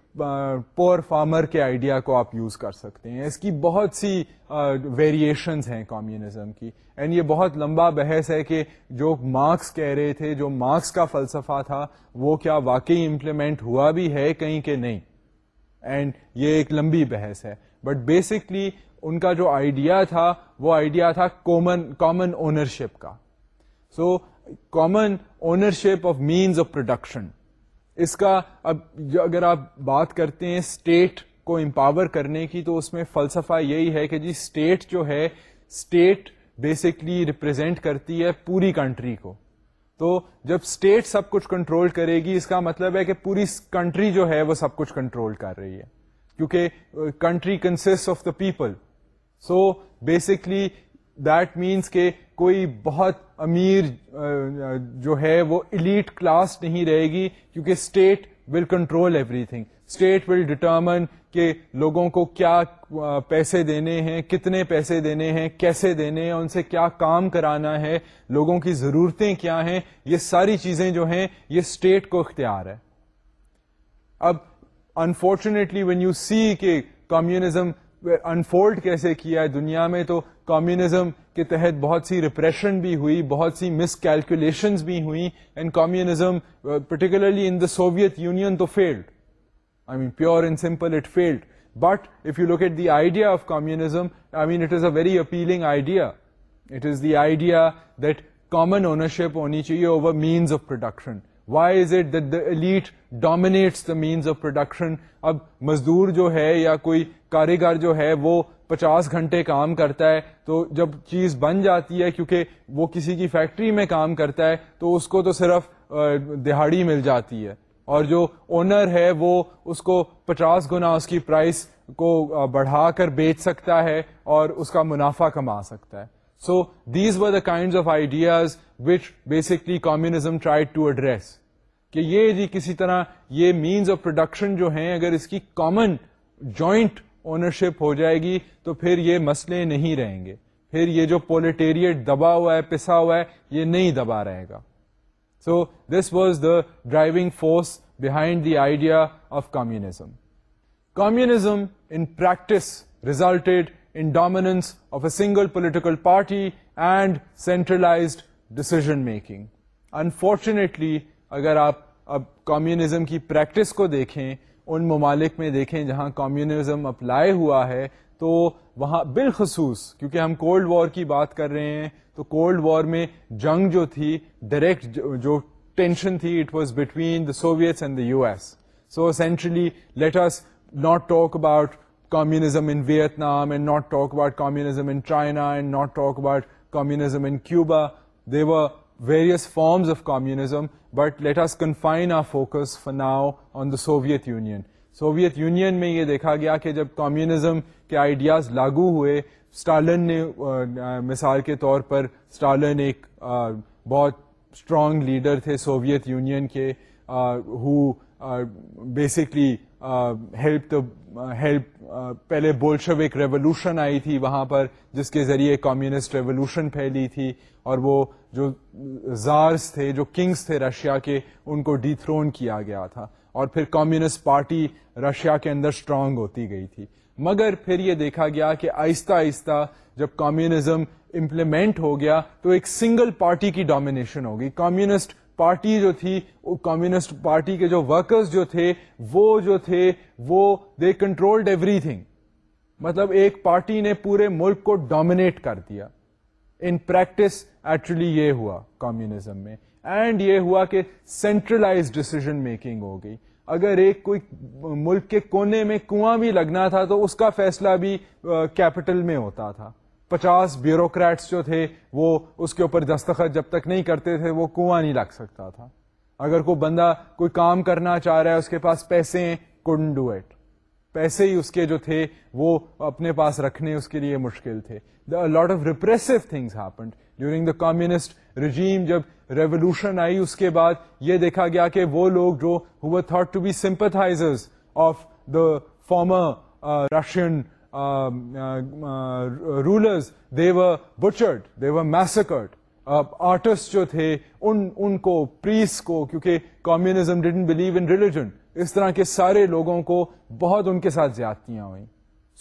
پور فارمر کے آئیڈیا کو آپ یوز کر سکتے ہیں اس کی بہت سی ویریشنز ہیں کمیونزم کی اینڈ یہ بہت لمبا بحث ہے کہ جو مارکس کہہ رہے تھے جو مارکس کا فلسفہ تھا وہ کیا واقعی امپلیمنٹ ہوا بھی ہے کہیں کہ نہیں اینڈ یہ ایک لمبی بحث ہے بٹ بیسکلی ان کا جو آئیڈیا تھا وہ آئیڈیا تھا کامن کامن اونرشپ کا so common ownership of means of production اس کا اب اگر آپ بات کرتے ہیں اسٹیٹ کو امپاور کرنے کی تو اس میں فلسفہ یہی ہے کہ جی اسٹیٹ جو ہے اسٹیٹ بیسکلی ریپرزینٹ کرتی ہے پوری کنٹری کو تو جب اسٹیٹ سب کچھ کنٹرول کرے گی اس کا مطلب ہے کہ پوری کنٹری جو ہے وہ سب کچھ کنٹرول کر رہی ہے کیونکہ country consist of the people so basically that means کہ کوئی بہت امیر جو ہے وہ ایلیٹ کلاس نہیں رہے گی کیونکہ state will control everything state will determine کہ لوگوں کو کیا پیسے دینے ہیں کتنے پیسے دینے ہیں کیسے دینے ہیں ان سے کیا کام کرانا ہے لوگوں کی ضرورتیں کیا ہیں یہ ساری چیزیں جو ہیں یہ اسٹیٹ کو اختیار ہے اب انفارچونیٹلی وین یو سی کہ کمیونزم انفولڈ کیسے کیا ہے دنیا میں تو کمیونزم کے تحت بہت سی ریپریشن بھی ہوئی بہت سی مس کیلکولیشنز بھی ہوئی and communism particularly in the Soviet Union تو failed I mean pure and simple it failed but if you look at the idea of communism I mean it is a very appealing idea it is the idea that common ownership ہونی چاہیے over means of production why is it the elite dominates the means of production اب مزدور جو ہے یا کوئی کاریگر جو ہے وہ پچاس گھنٹے کام کرتا ہے تو جب چیز بن جاتی ہے کیونکہ وہ کسی کی فیکٹری میں کام کرتا ہے تو اس کو تو صرف دہاڑی مل جاتی ہے اور جو اونر ہے وہ اس کو پچاس گنا اس کی پرائس کو بڑھا کر بیچ سکتا ہے اور اس کا منافع کما سکتا ہے so these were the kind of ideas which basically communism try to address کہ یہ جی کسی طرح یہ مینز آف پروڈکشن جو ہیں اگر اس کی کامن جوائنٹ اونرشپ ہو جائے گی تو پھر یہ مسئلے نہیں رہیں گے پھر یہ جو پولیٹیریٹ دبا ہوا ہے پسا ہوا ہے یہ نہیں دبا رہے گا so this was the driving force behind the idea of communism communism in practice resulted in dominance of a single political party and centralised decision making unfortunately اگر آپ اب کمیونزم کی پریکٹس کو دیکھیں ان ممالک میں دیکھیں جہاں کمیونزم اپلائی ہوا ہے تو وہاں بالخصوص کیونکہ ہم کولڈ وار کی بات کر رہے ہیں تو کولڈ وار میں جنگ جو تھی ڈائریکٹ جو ٹینشن تھی it was between the Soviets and the U S so centrally let's not talk about communism in Vietnam and not talk about communism in China and not talk about communism in Cuba there were various forms of communism but let us confine our focus now on the Soviet Union Soviet Union میں یہ دیکھا گیا کہ جب کمیونزم کے آئیڈیاز لاگو ہوئے اسٹالن نے مثال کے طور پر اسٹالن ایک بہت اسٹرانگ لیڈر تھے سوویت یونین کے ہو بیسکلی ہیلپ ہیلپ پہلے بولشوک ریولوشن آئی تھی وہاں پر جس کے ذریعے کمیونسٹ ریولوشن پھیلی تھی اور وہ جو زارس تھے جو کنگس تھے رشیا کے ان کو ڈی تھرون کیا گیا تھا اور پھر کمیونسٹ پارٹی رشیا کے اندر اسٹرانگ ہوتی گئی تھی مگر پھر یہ دیکھا گیا کہ آہستہ آہستہ جب کمیونزم امپلیمنٹ ہو گیا تو ایک سنگل پارٹی کی ڈومینیشن ہوگی کمیونسٹ پارٹی جو تھی کمیونسٹ پارٹی کے جو ورکرز جو تھے وہ جو تھے وہ دے کنٹرولڈ ایوری تھنگ مطلب ایک پارٹی نے پورے ملک کو ڈومینیٹ کر دیا ان پریکٹس ایکچولی یہ ہوا کمیونزم میں اینڈ یہ ہوا کہ سینٹرلائز ڈسیزن میکنگ ہو گئی اگر ایک کوئی ملک کے کونے میں کنواں بھی لگنا تھا تو اس کا فیصلہ بھی کیپٹل میں ہوتا تھا پچاس بیوروکریٹس جو تھے وہ اس کے اوپر دستخط جب تک نہیں کرتے تھے وہ کنواں نہیں لگ سکتا تھا اگر کوئی بندہ کوئی کام کرنا چاہ رہا ہے اس کے پاس پیسے ہیں ڈو ایٹ پیسے ہی اس کے جو تھے وہ اپنے پاس رکھنے اس کے لیے مشکل تھے the lot of repressive things happened during the communist regime جب ریولیوشن آئی اس کے بعد یہ دیکھا گیا کہ وہ لوگ جو thought to be sympathisers of the former Russian were butchered butchered و میسکرڈ آرٹسٹ جو تھے ان ان کو پریس کو کیونکہ communism didn't believe in religion اس طرح کے سارے لوگوں کو بہت ان کے ساتھ زیادتیاں ہوئیں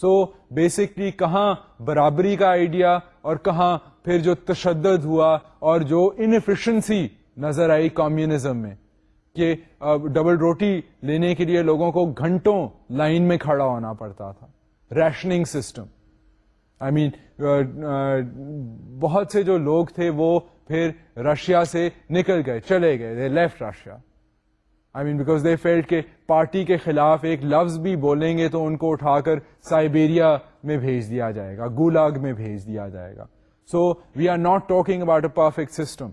سو بیسکلی کہاں برابری کا آئیڈیا اور کہاں پھر جو تشدد ہوا اور جو انفیشنسی نظر آئی کمیونزم میں کہ ڈبل uh, روٹی لینے کے لیے لوگوں کو گھنٹوں لائن میں کھڑا ہونا پڑتا تھا ریشننگ سسٹم آئی مین بہت سے جو لوگ تھے وہ پھر رشیا سے نکل گئے چلے گئے left Russia I mean because they felt کے پارٹی کے خلاف ایک لفظ بھی بولیں گے تو ان کو اٹھا کر سائبیریا میں بھیج دیا جائے گا گولاگ میں بھیج دیا جائے گا so we are not talking about a perfect system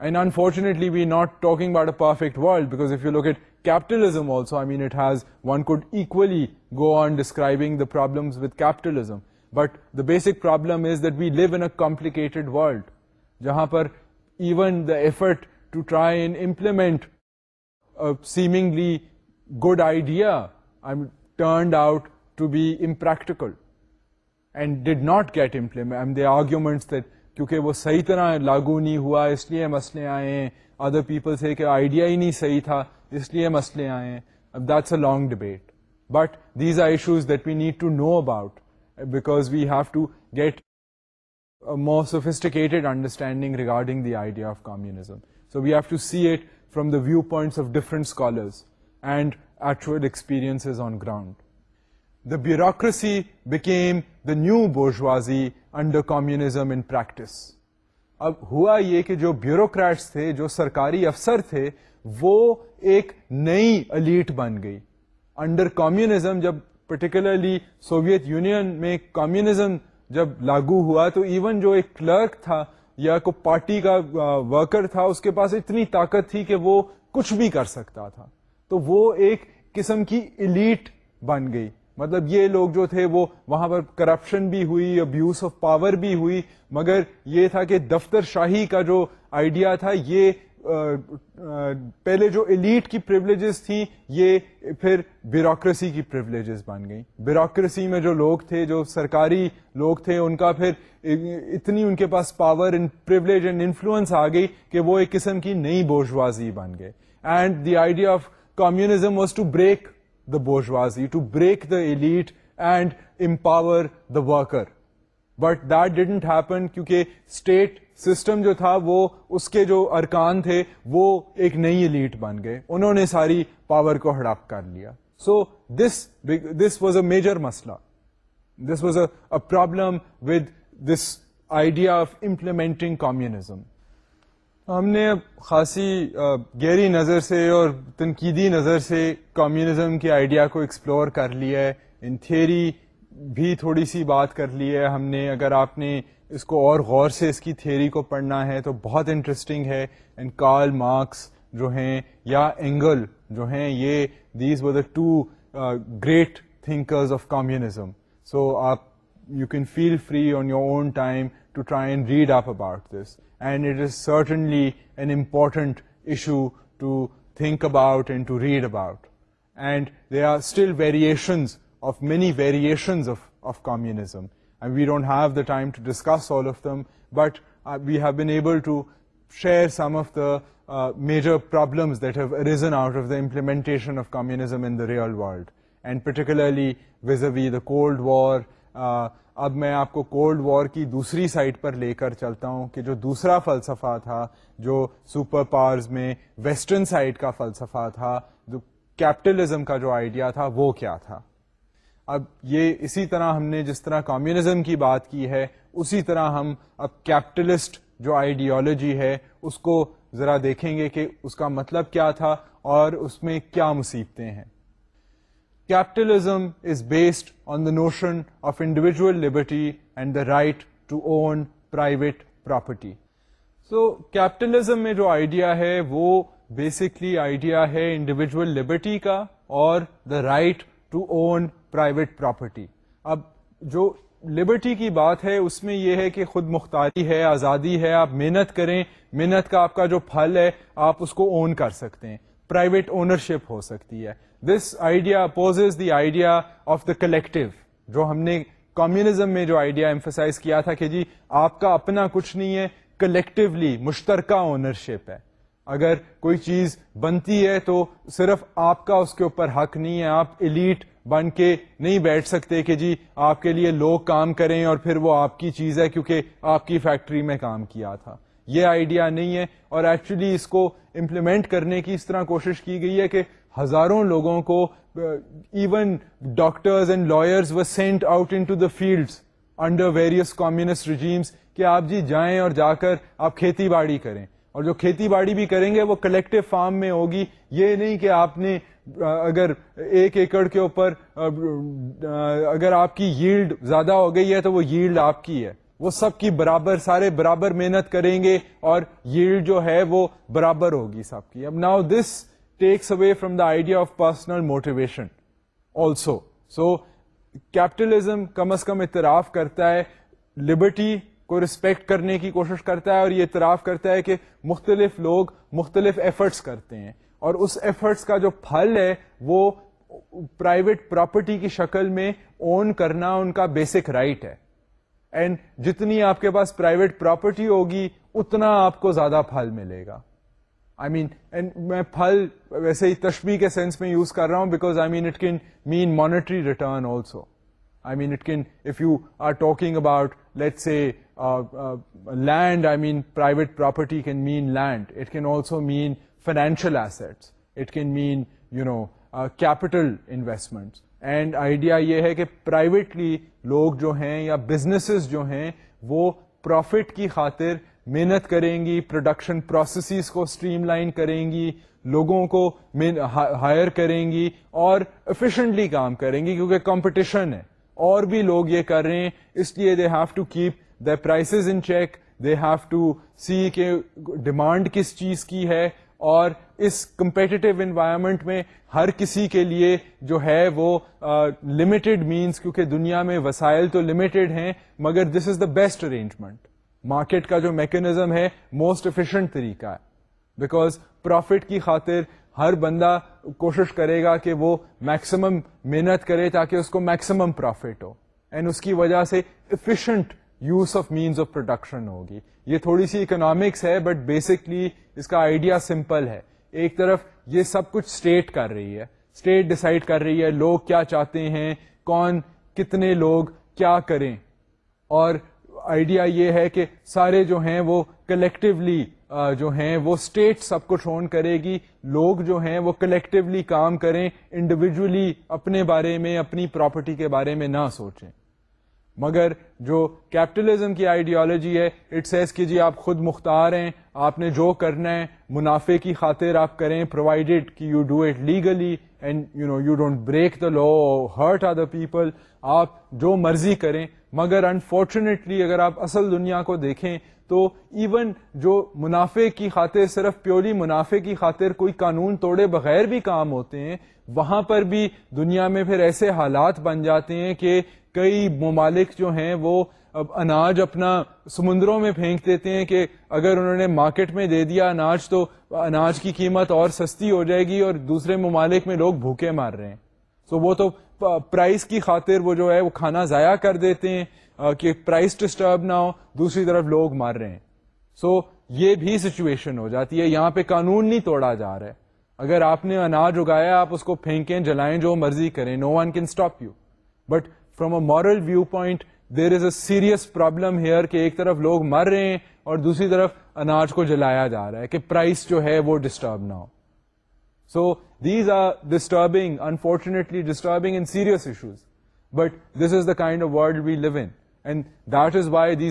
and unfortunately we not talking about a perfect world because if you look at capitalism also. I mean, it has, one could equally go on describing the problems with capitalism. But the basic problem is that we live in a complicated world. جہاں پر even the effort to try and implement a seemingly good idea I'm turned out to be impractical and did not get implemented. I mean, the arguments that کیونکہ وہ صحیح طرح لاگو نہیں ہوا اس لیے مسئلے آئے ہیں ادر پیپل سے کہ آئیڈیا ہی نہیں صحیح تھا اس لیے مسئلے آئے ہیں long debate but these are issues that we need to know about because we have to get more sophisticated understanding regarding the idea of communism so we have to see it from the viewpoints of different scholars and actual experience on ground the bureaucracy became the new bourgeoisie under communism in practice اب ہوا یہ کہ جو بیوروکریٹس تھے جو سرکاری افسر تھے وہ ایک نئی الیٹ بن گئی انڈر کامزم جب پرٹیکولرلی سوویت یونین میں کمیونزم جب لاگو ہوا تو ایون جو ایک کلرک تھا یا کو پارٹی کا ورکر تھا اس کے پاس اتنی طاقت تھی کہ وہ کچھ بھی کر سکتا تھا تو وہ ایک قسم کی الیٹ بن گئی مطلب یہ لوگ جو تھے وہ وہاں پر کرپشن بھی ہوئی ابیوز آف پاور بھی ہوئی مگر یہ تھا کہ دفتر شاہی کا جو آئیڈیا تھا یہ پہلے جو ایلیٹ کی پرولیجز تھیں یہ پھر بیوروکریسی کی پرولیجز بن گئیں بیوروکریسی میں جو لوگ تھے جو سرکاری لوگ تھے ان کا پھر اتنی ان کے پاس پاور اینڈ انفلوئنس آ گئی کہ وہ ایک قسم کی نئی بوجھوازی بن گئے and the idea of communism was to break bourgeoisie to break the elite and empower the worker but they can کیونکہ اسٹیٹ سسٹم جو تھا وہ اس کے جو ارکان تھے وہ ایک نئی ایلیٹ بن گئے انہوں نے ساری پاور کو ہڑپ کر لیا سو دس دس واز اے میجر مسئلہ this was a problem with this idea of implementing communism ہم نے اب خاصی گہری نظر سے اور تنقیدی نظر سے کمیونزم کے آئیڈیا کو ایکسپلور کر لیا ہے ان تھیری بھی تھوڑی سی بات کر لی ہے ہم نے اگر آپ نے اس کو اور غور سے اس کی تھیری کو پڑھنا ہے تو بہت انٹرسٹنگ ہے اینڈ کارل مارکس جو ہیں یا اینگل جو ہیں یہ these were the two great thinkers of communism so آپ you can feel free on your own time to try and read up about this. And it is certainly an important issue to think about and to read about. And there are still variations of many variations of communism. And we don't have the time to discuss all of them, but uh, we have been able to share some of the uh, major problems that have arisen out of the implementation of communism in the real world, and particularly vis-a-vis the Cold War اب میں آپ کو کولڈ وار کی دوسری سائٹ پر لے کر چلتا ہوں کہ جو دوسرا فلسفہ تھا جو سپر پاورز میں ویسٹرن سائٹ کا فلسفہ تھا جو کیپٹلزم کا جو آئیڈیا تھا وہ کیا تھا اب یہ اسی طرح ہم نے جس طرح کمیونزم کی بات کی ہے اسی طرح ہم اب کیپٹلسٹ جو آئیڈیالوجی ہے اس کو ذرا دیکھیں گے کہ اس کا مطلب کیا تھا اور اس میں کیا مصیبتیں ہیں capitalism is based on the notion of individual liberty and the right to own private property so capitalism میں جو آئیڈیا ہے وہ بیسکلی آئیڈیا ہے انڈیویجل لبرٹی کا اور the right to own private property اب جو لبرٹی کی بات ہے اس میں یہ ہے کہ خود مختاری ہے آزادی ہے آپ محنت کریں محنت کا آپ کا جو پھل ہے آپ اس کو اون کر سکتے ہیں پرائیویٹ اونرشپ ہو سکتی ہے this idea oppose the idea of the collective جو ہم نے کمیونزم میں جو آئیڈیا امفسائز کیا تھا کہ جی آپ کا اپنا کچھ نہیں ہے کلیکٹولی مشترکہ اونرشپ ہے اگر کوئی چیز بنتی ہے تو صرف آپ کا اس کے اوپر حق نہیں ہے آپ ایلیٹ بن کے نہیں بیٹھ سکتے کہ جی آپ کے لیے لوگ کام کریں اور پھر وہ آپ کی چیز ہے کیونکہ آپ کی فیکٹری میں کام کیا تھا یہ آئیڈیا نہیں ہے اور ایکچولی اس کو امپلیمنٹ کرنے کی اس طرح کوشش کی گئی ہے کہ ہزاروں لوگوں کو even doctors and lawyers were sent out into the fields under various communist regimes کہ آپ جی جائیں اور جا کر آپ کھیتی باڑی کریں اور جو کھیتی باڑی بھی کریں گے وہ کلیکٹو فارم میں ہوگی یہ نہیں کہ آپ نے uh, اگر ایک ایکڑ کے اوپر uh, uh, اگر آپ کی ییلڈ زیادہ ہو گئی ہے تو وہ ییلڈ آپ کی ہے وہ سب کی برابر سارے برابر محنت کریں گے اور یل جو ہے وہ برابر ہوگی سب کی اب now this takes away from the idea of personal motivation also so capitalism کم از کم اعتراف کرتا ہے لبرٹی کو ریسپیکٹ کرنے کی کوشش کرتا ہے اور یہ اعتراف کرتا ہے کہ مختلف لوگ مختلف ایفرٹس کرتے ہیں اور اس ایفرٹس کا جو پھل ہے وہ پرائیویٹ پراپرٹی کی شکل میں اون کرنا ان کا بیسک رائٹ right ہے اینڈ جتنی آپ کے پاس پرائیویٹ پراپرٹی ہوگی اتنا آپ کو زیادہ پھل ملے گا آئی مین اینڈ میں پھل ویسے ہی تشبیح کے سینس میں یوز کر رہا ہوں because I mean it can mean monetary return also I mean it can if you are talking about let say land I mean private property can mean land it can also mean financial assets it can mean you know capital investment and idea یہ ہے کہ پرائیویٹلی لوگ جو ہیں یا بزنسز جو ہیں وہ پروفٹ کی خاطر محنت کریں گی پروڈکشن پروسیسز کو اسٹریم لائن کریں گی لوگوں کو ہائر کریں گی اور افیشینٹلی کام کریں گی کیونکہ کمپٹیشن ہے اور بھی لوگ یہ کر رہے ہیں اس لیے they have to keep the prices in check they have to see کہ ڈیمانڈ کس چیز کی ہے اور اس کمپیٹیو انوائرمنٹ میں ہر کسی کے لیے جو ہے وہ لمیٹیڈ مینس کیونکہ دنیا میں وسائل تو لمیٹیڈ ہیں مگر this is the best arrangement market کا جو میکنزم ہے موسٹ افیشینٹ طریقہ ہے بیکاز پروفٹ کی خاطر ہر بندہ کوشش کرے گا کہ وہ میکسیمم محنت کرے تاکہ اس کو میکسیمم پروفٹ ہو اینڈ اس کی وجہ سے efficient use of means of production ہوگی یہ تھوڑی سی اکنامکس ہے بٹ بیسکلی اس کا آئیڈیا سمپل ہے ایک طرف یہ سب کچھ اسٹیٹ کر رہی ہے اسٹیٹ ڈسائڈ کر رہی ہے لوگ کیا چاہتے ہیں کون کتنے لوگ کیا کریں اور آئیڈیا یہ ہے کہ سارے جو ہیں وہ کلیکٹولی جو ہیں وہ اسٹیٹ سب کچھ اون کرے گی لوگ جو ہیں وہ کلیکٹیولی کام کریں انڈیویجلی اپنے بارے میں اپنی پراپرٹی کے بارے میں نہ سوچیں مگر جو کیپٹلزم کی آئیڈیالوجی ہے اٹ سیز کہ جی آپ خود مختار ہیں آپ نے جو کرنا ہے منافع کی خاطر آپ کریں پرووائڈیڈ کہ you do it legally and you you know don't break the law hurt or the people آپ جو مرضی کریں مگر انفارچونیٹلی اگر آپ اصل دنیا کو دیکھیں تو ایون جو منافع کی خاطر صرف پیورلی منافع کی خاطر کوئی قانون توڑے بغیر بھی کام ہوتے ہیں وہاں پر بھی دنیا میں پھر ایسے حالات بن جاتے ہیں کہ کئی ممالک جو ہیں وہ اب اناج اپنا سمندروں میں پھینک دیتے ہیں کہ اگر انہوں نے مارکیٹ میں دے دیا اناج تو اناج کی قیمت اور سستی ہو جائے گی اور دوسرے ممالک میں لوگ بھوکے مار رہے ہیں سو so وہ تو پرائز کی خاطر وہ جو ہے وہ کھانا ضائع کر دیتے ہیں کہ پرائز ڈسٹرب نہ ہو دوسری طرف لوگ مار رہے ہیں سو یہ بھی سچویشن ہو جاتی ہے یہاں پہ قانون نہیں توڑا جا رہا ہے اگر آپ نے اناج اگایا آپ اس کو پھینکیں جلائیں جو مرضی کریں no one can stop you but from a moral view point there is a serious problem here کہ ایک طرف لوگ مر رہے ہیں اور دوسری طرف اناج کو جلایا جا رہا ہے کہ پرائز جو ہے وہ ڈسٹرب نہ ہو so these are disturbing unfortunately disturbing in serious issues but this is the kind of world we live in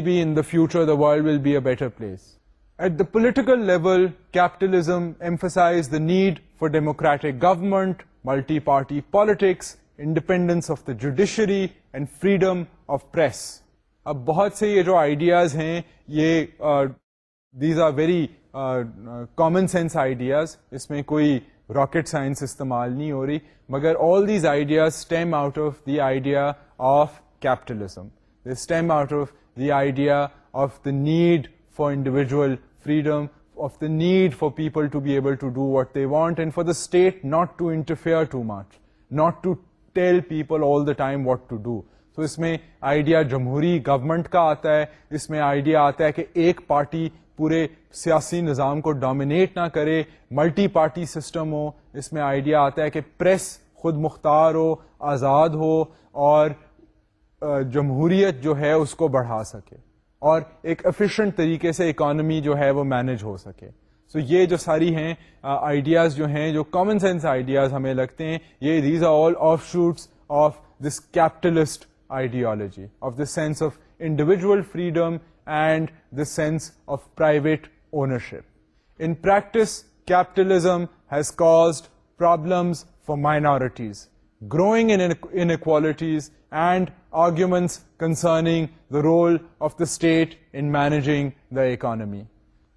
maybe in the future place at the political level capitalism emphasise the need for democratic government multi party politics independence of the judiciary and freedom of press اب بہت سے یہ جو آئیڈیاز ہیں یہ these are very common sense ideas اس میں کوئی راکٹ سائنس استعمال نہیں ہو رہی مگر all these ideas stem out of the idea of capitalism stem out of the idea of the need for individual freedom of the need for people to be able to do what they want and for the state not to interfere too much not to tell people all the time what to do تو اس میں آئیڈیا جمہوری گورمنٹ کا آتا ہے اس میں آئیڈیا آتا ہے کہ ایک پارٹی پورے سیاسی نظام کو ڈومینیٹ نہ کرے ملٹی پارٹی سسٹم ہو اس میں آئیڈیا آتا ہے کہ پریس خود مختار ہو آزاد ہو اور جمہوریت جو ہے اس کو بڑھا سکے اور ایک افیشینٹ طریقے سے اکانومی جو ہے وہ مینج ہو سکے سو یہ جو ساری ہیں آئیڈیاز جو ہیں جو کامن سینس آئیڈیاز ہمیں لگتے ہیں یہ these are all offshoots of this capitalist ideology of this sense of individual freedom and the sense of private ownership in practice capitalism has caused problems for minorities growing inequalities and arguments concerning the role of the state in managing the economy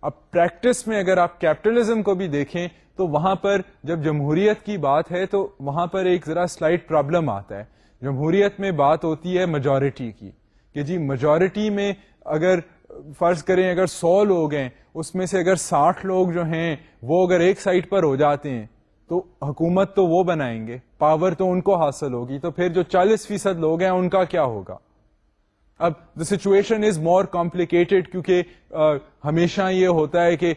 اب پریکٹس میں اگر آپ کیپٹلزم کو بھی دیکھیں تو وہاں پر جب جمہوریت کی بات ہے تو وہاں پر ایک ذرا سلائٹ پرابلم آتا ہے جمہوریت میں بات ہوتی ہے میجورٹی کی کہ جی میجورٹی میں اگر فرض کریں اگر سو لوگ ہیں اس میں سے اگر ساٹھ لوگ جو ہیں وہ اگر ایک سائٹ پر ہو جاتے ہیں تو حکومت تو وہ بنائیں گے پاور تو ان کو حاصل ہوگی تو پھر جو چالیس فیصد لوگ ہیں ان کا کیا ہوگا اب the situation is more complicated کیونکہ ہمیشہ یہ ہوتا ہے کہ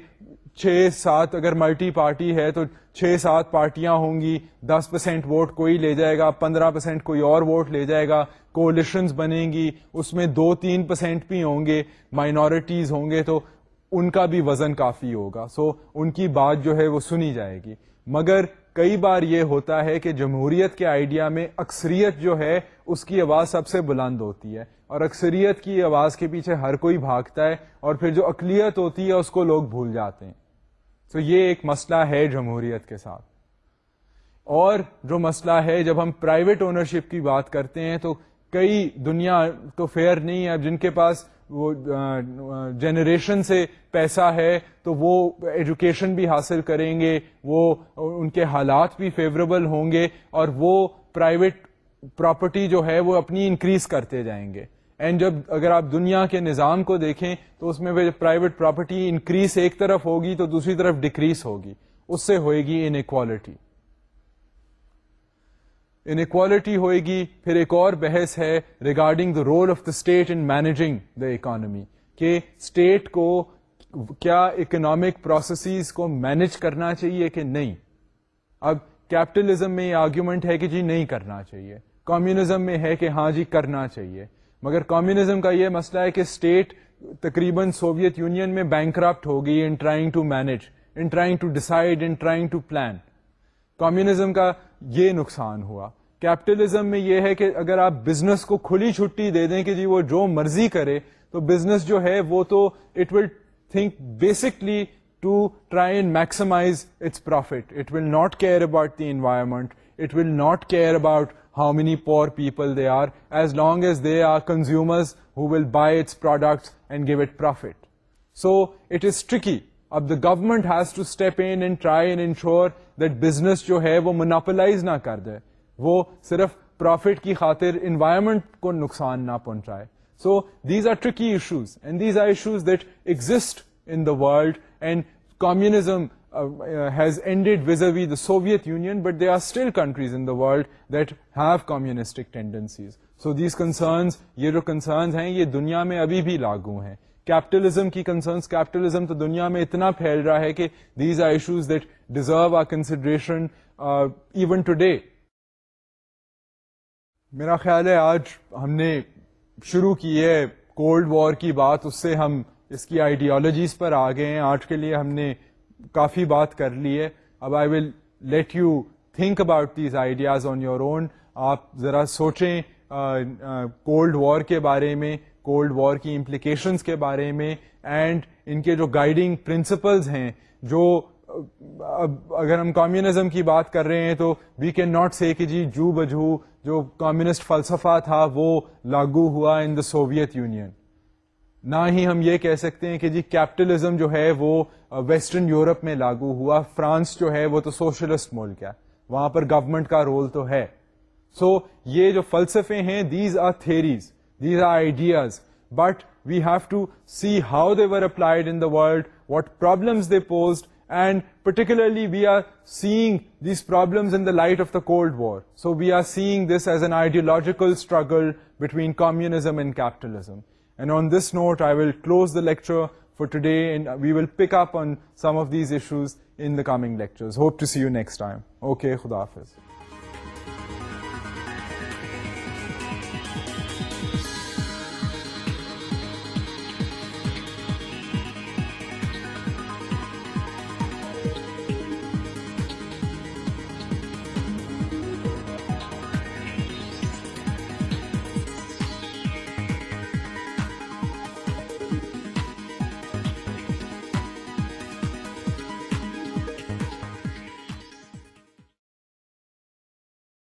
چھ سات اگر ملٹی پارٹی ہے تو چھ سات پارٹیاں ہوں گی دس پرسینٹ ووٹ کوئی لے جائے گا پندرہ پرسینٹ کوئی اور ووٹ لے جائے گا کولیشنز بنیں گی اس میں دو تین پرسینٹ بھی ہوں گے مائنورٹیز ہوں گے تو ان کا بھی وزن کافی ہوگا سو so, ان کی بات جو ہے وہ سنی جائے گی مگر کئی بار یہ ہوتا ہے کہ جمہوریت کے آئیڈیا میں اکثریت جو ہے اس کی آواز سب سے بلند ہوتی ہے اور اکثریت کی آواز کے پیچھے ہر کوئی بھاگتا ہے اور پھر جو اقلیت ہوتی ہے اس کو لوگ بھول جاتے ہیں تو یہ ایک مسئلہ ہے جمہوریت کے ساتھ اور جو مسئلہ ہے جب ہم پرائیویٹ اونرشپ کی بات کرتے ہیں تو کئی دنیا تو فیئر نہیں ہے جن کے پاس وہ جنریشن سے پیسہ ہے تو وہ ایجوکیشن بھی حاصل کریں گے وہ ان کے حالات بھی فیوریبل ہوں گے اور وہ پرائیویٹ پراپرٹی جو ہے وہ اپنی انکریز کرتے جائیں گے اینڈ جب اگر آپ دنیا کے نظام کو دیکھیں تو اس میں پرائیویٹ پراپرٹی انکریز ایک طرف ہوگی تو دوسری طرف ڈیکریز ہوگی اس سے ہوئے گی انکوالٹی انکوالٹی ہوئے گی پھر ایک اور بحث ہے regarding the role of the state in managing the economy کہ اسٹیٹ کو کیا اکنامک پروسیسز کو مینج کرنا چاہیے کہ نہیں اب کیپٹلزم میں یہ آرگیومنٹ ہے کہ جی نہیں کرنا چاہیے کمیونزم میں ہے کہ ہاں جی کرنا چاہیے مگر کمیونزم کا یہ مسئلہ ہے کہ اسٹیٹ تقریباً سوویت یونین میں بینک ہو گئی in trying to manage in trying to decide in trying to plan communism کا یہ نقصان ہوا کیپٹلزم میں یہ ہے کہ اگر آپ بزنس کو کھلی چھٹی دے دیں کہ جی وہ جو مرضی کرے تو بزنس جو ہے وہ تو it will think basically to try and maximise its profit it will not care about the environment it will not care about how many poor people as they are consumer government has to step in and try and ensures جو ہے وہ موناپلائز نہ کر دے وہ صرف پروفیٹ کی خاطر انوائرمنٹ کو نقصان نہ پہنچائے so these are tricky issues and these are issues that exist in that and communism has ended the Soviet Union but they are still countries in the world that have communistic یہ جو کنسرنس ہیں یہ دنیا میں ابھی بھی لاگو ہیں کیپٹلزم کی کنسرنس کیپٹلزم تو دنیا میں اتنا پھیل رہا ہے کہ these are issues that deserve our consideration even today میرا خیال ہے آج ہم نے شروع کی ہے کولڈ وار کی بات اس سے ہم اس کی آئیڈیالوجیز پر آ گئے ہیں آج کے لیے ہم نے کافی بات کر لی ہے اب I will let you think about these ideas on your own آپ ذرا سوچیں کولڈ وار کے بارے میں کولڈ وار کی امپلیکیشنس کے بارے میں اینڈ ان کے جو گائیڈنگ پرنسپلز ہیں جو اگر ہم کامزم کی بات کر رہے ہیں تو وی کین ناٹ سے کہ جی جو بجو جو کمیونسٹ فلسفہ تھا وہ لاگو ہوا ان دا سوویت یونین نہ ہی ہم یہ کہہ سکتے ہیں کہ جی کیپٹلزم جو ہے وہ ویسٹرن یورپ میں لاگو ہوا فرانس جو ہے وہ تو سوشلسٹ ملک ہے وہاں پر گورمنٹ کا رول تو ہے سو so, یہ جو فلسفے ہیں these are theories these are ideas but we have to see how they were applied in the world what problems they posed and particularly we are seeing these problems in the light of the cold war so we are seeing this as an ideological struggle between communism and capitalism And on this note, I will close the lecture for today, and we will pick up on some of these issues in the coming lectures. Hope to see you next time. Okay, Khuda Hafiz.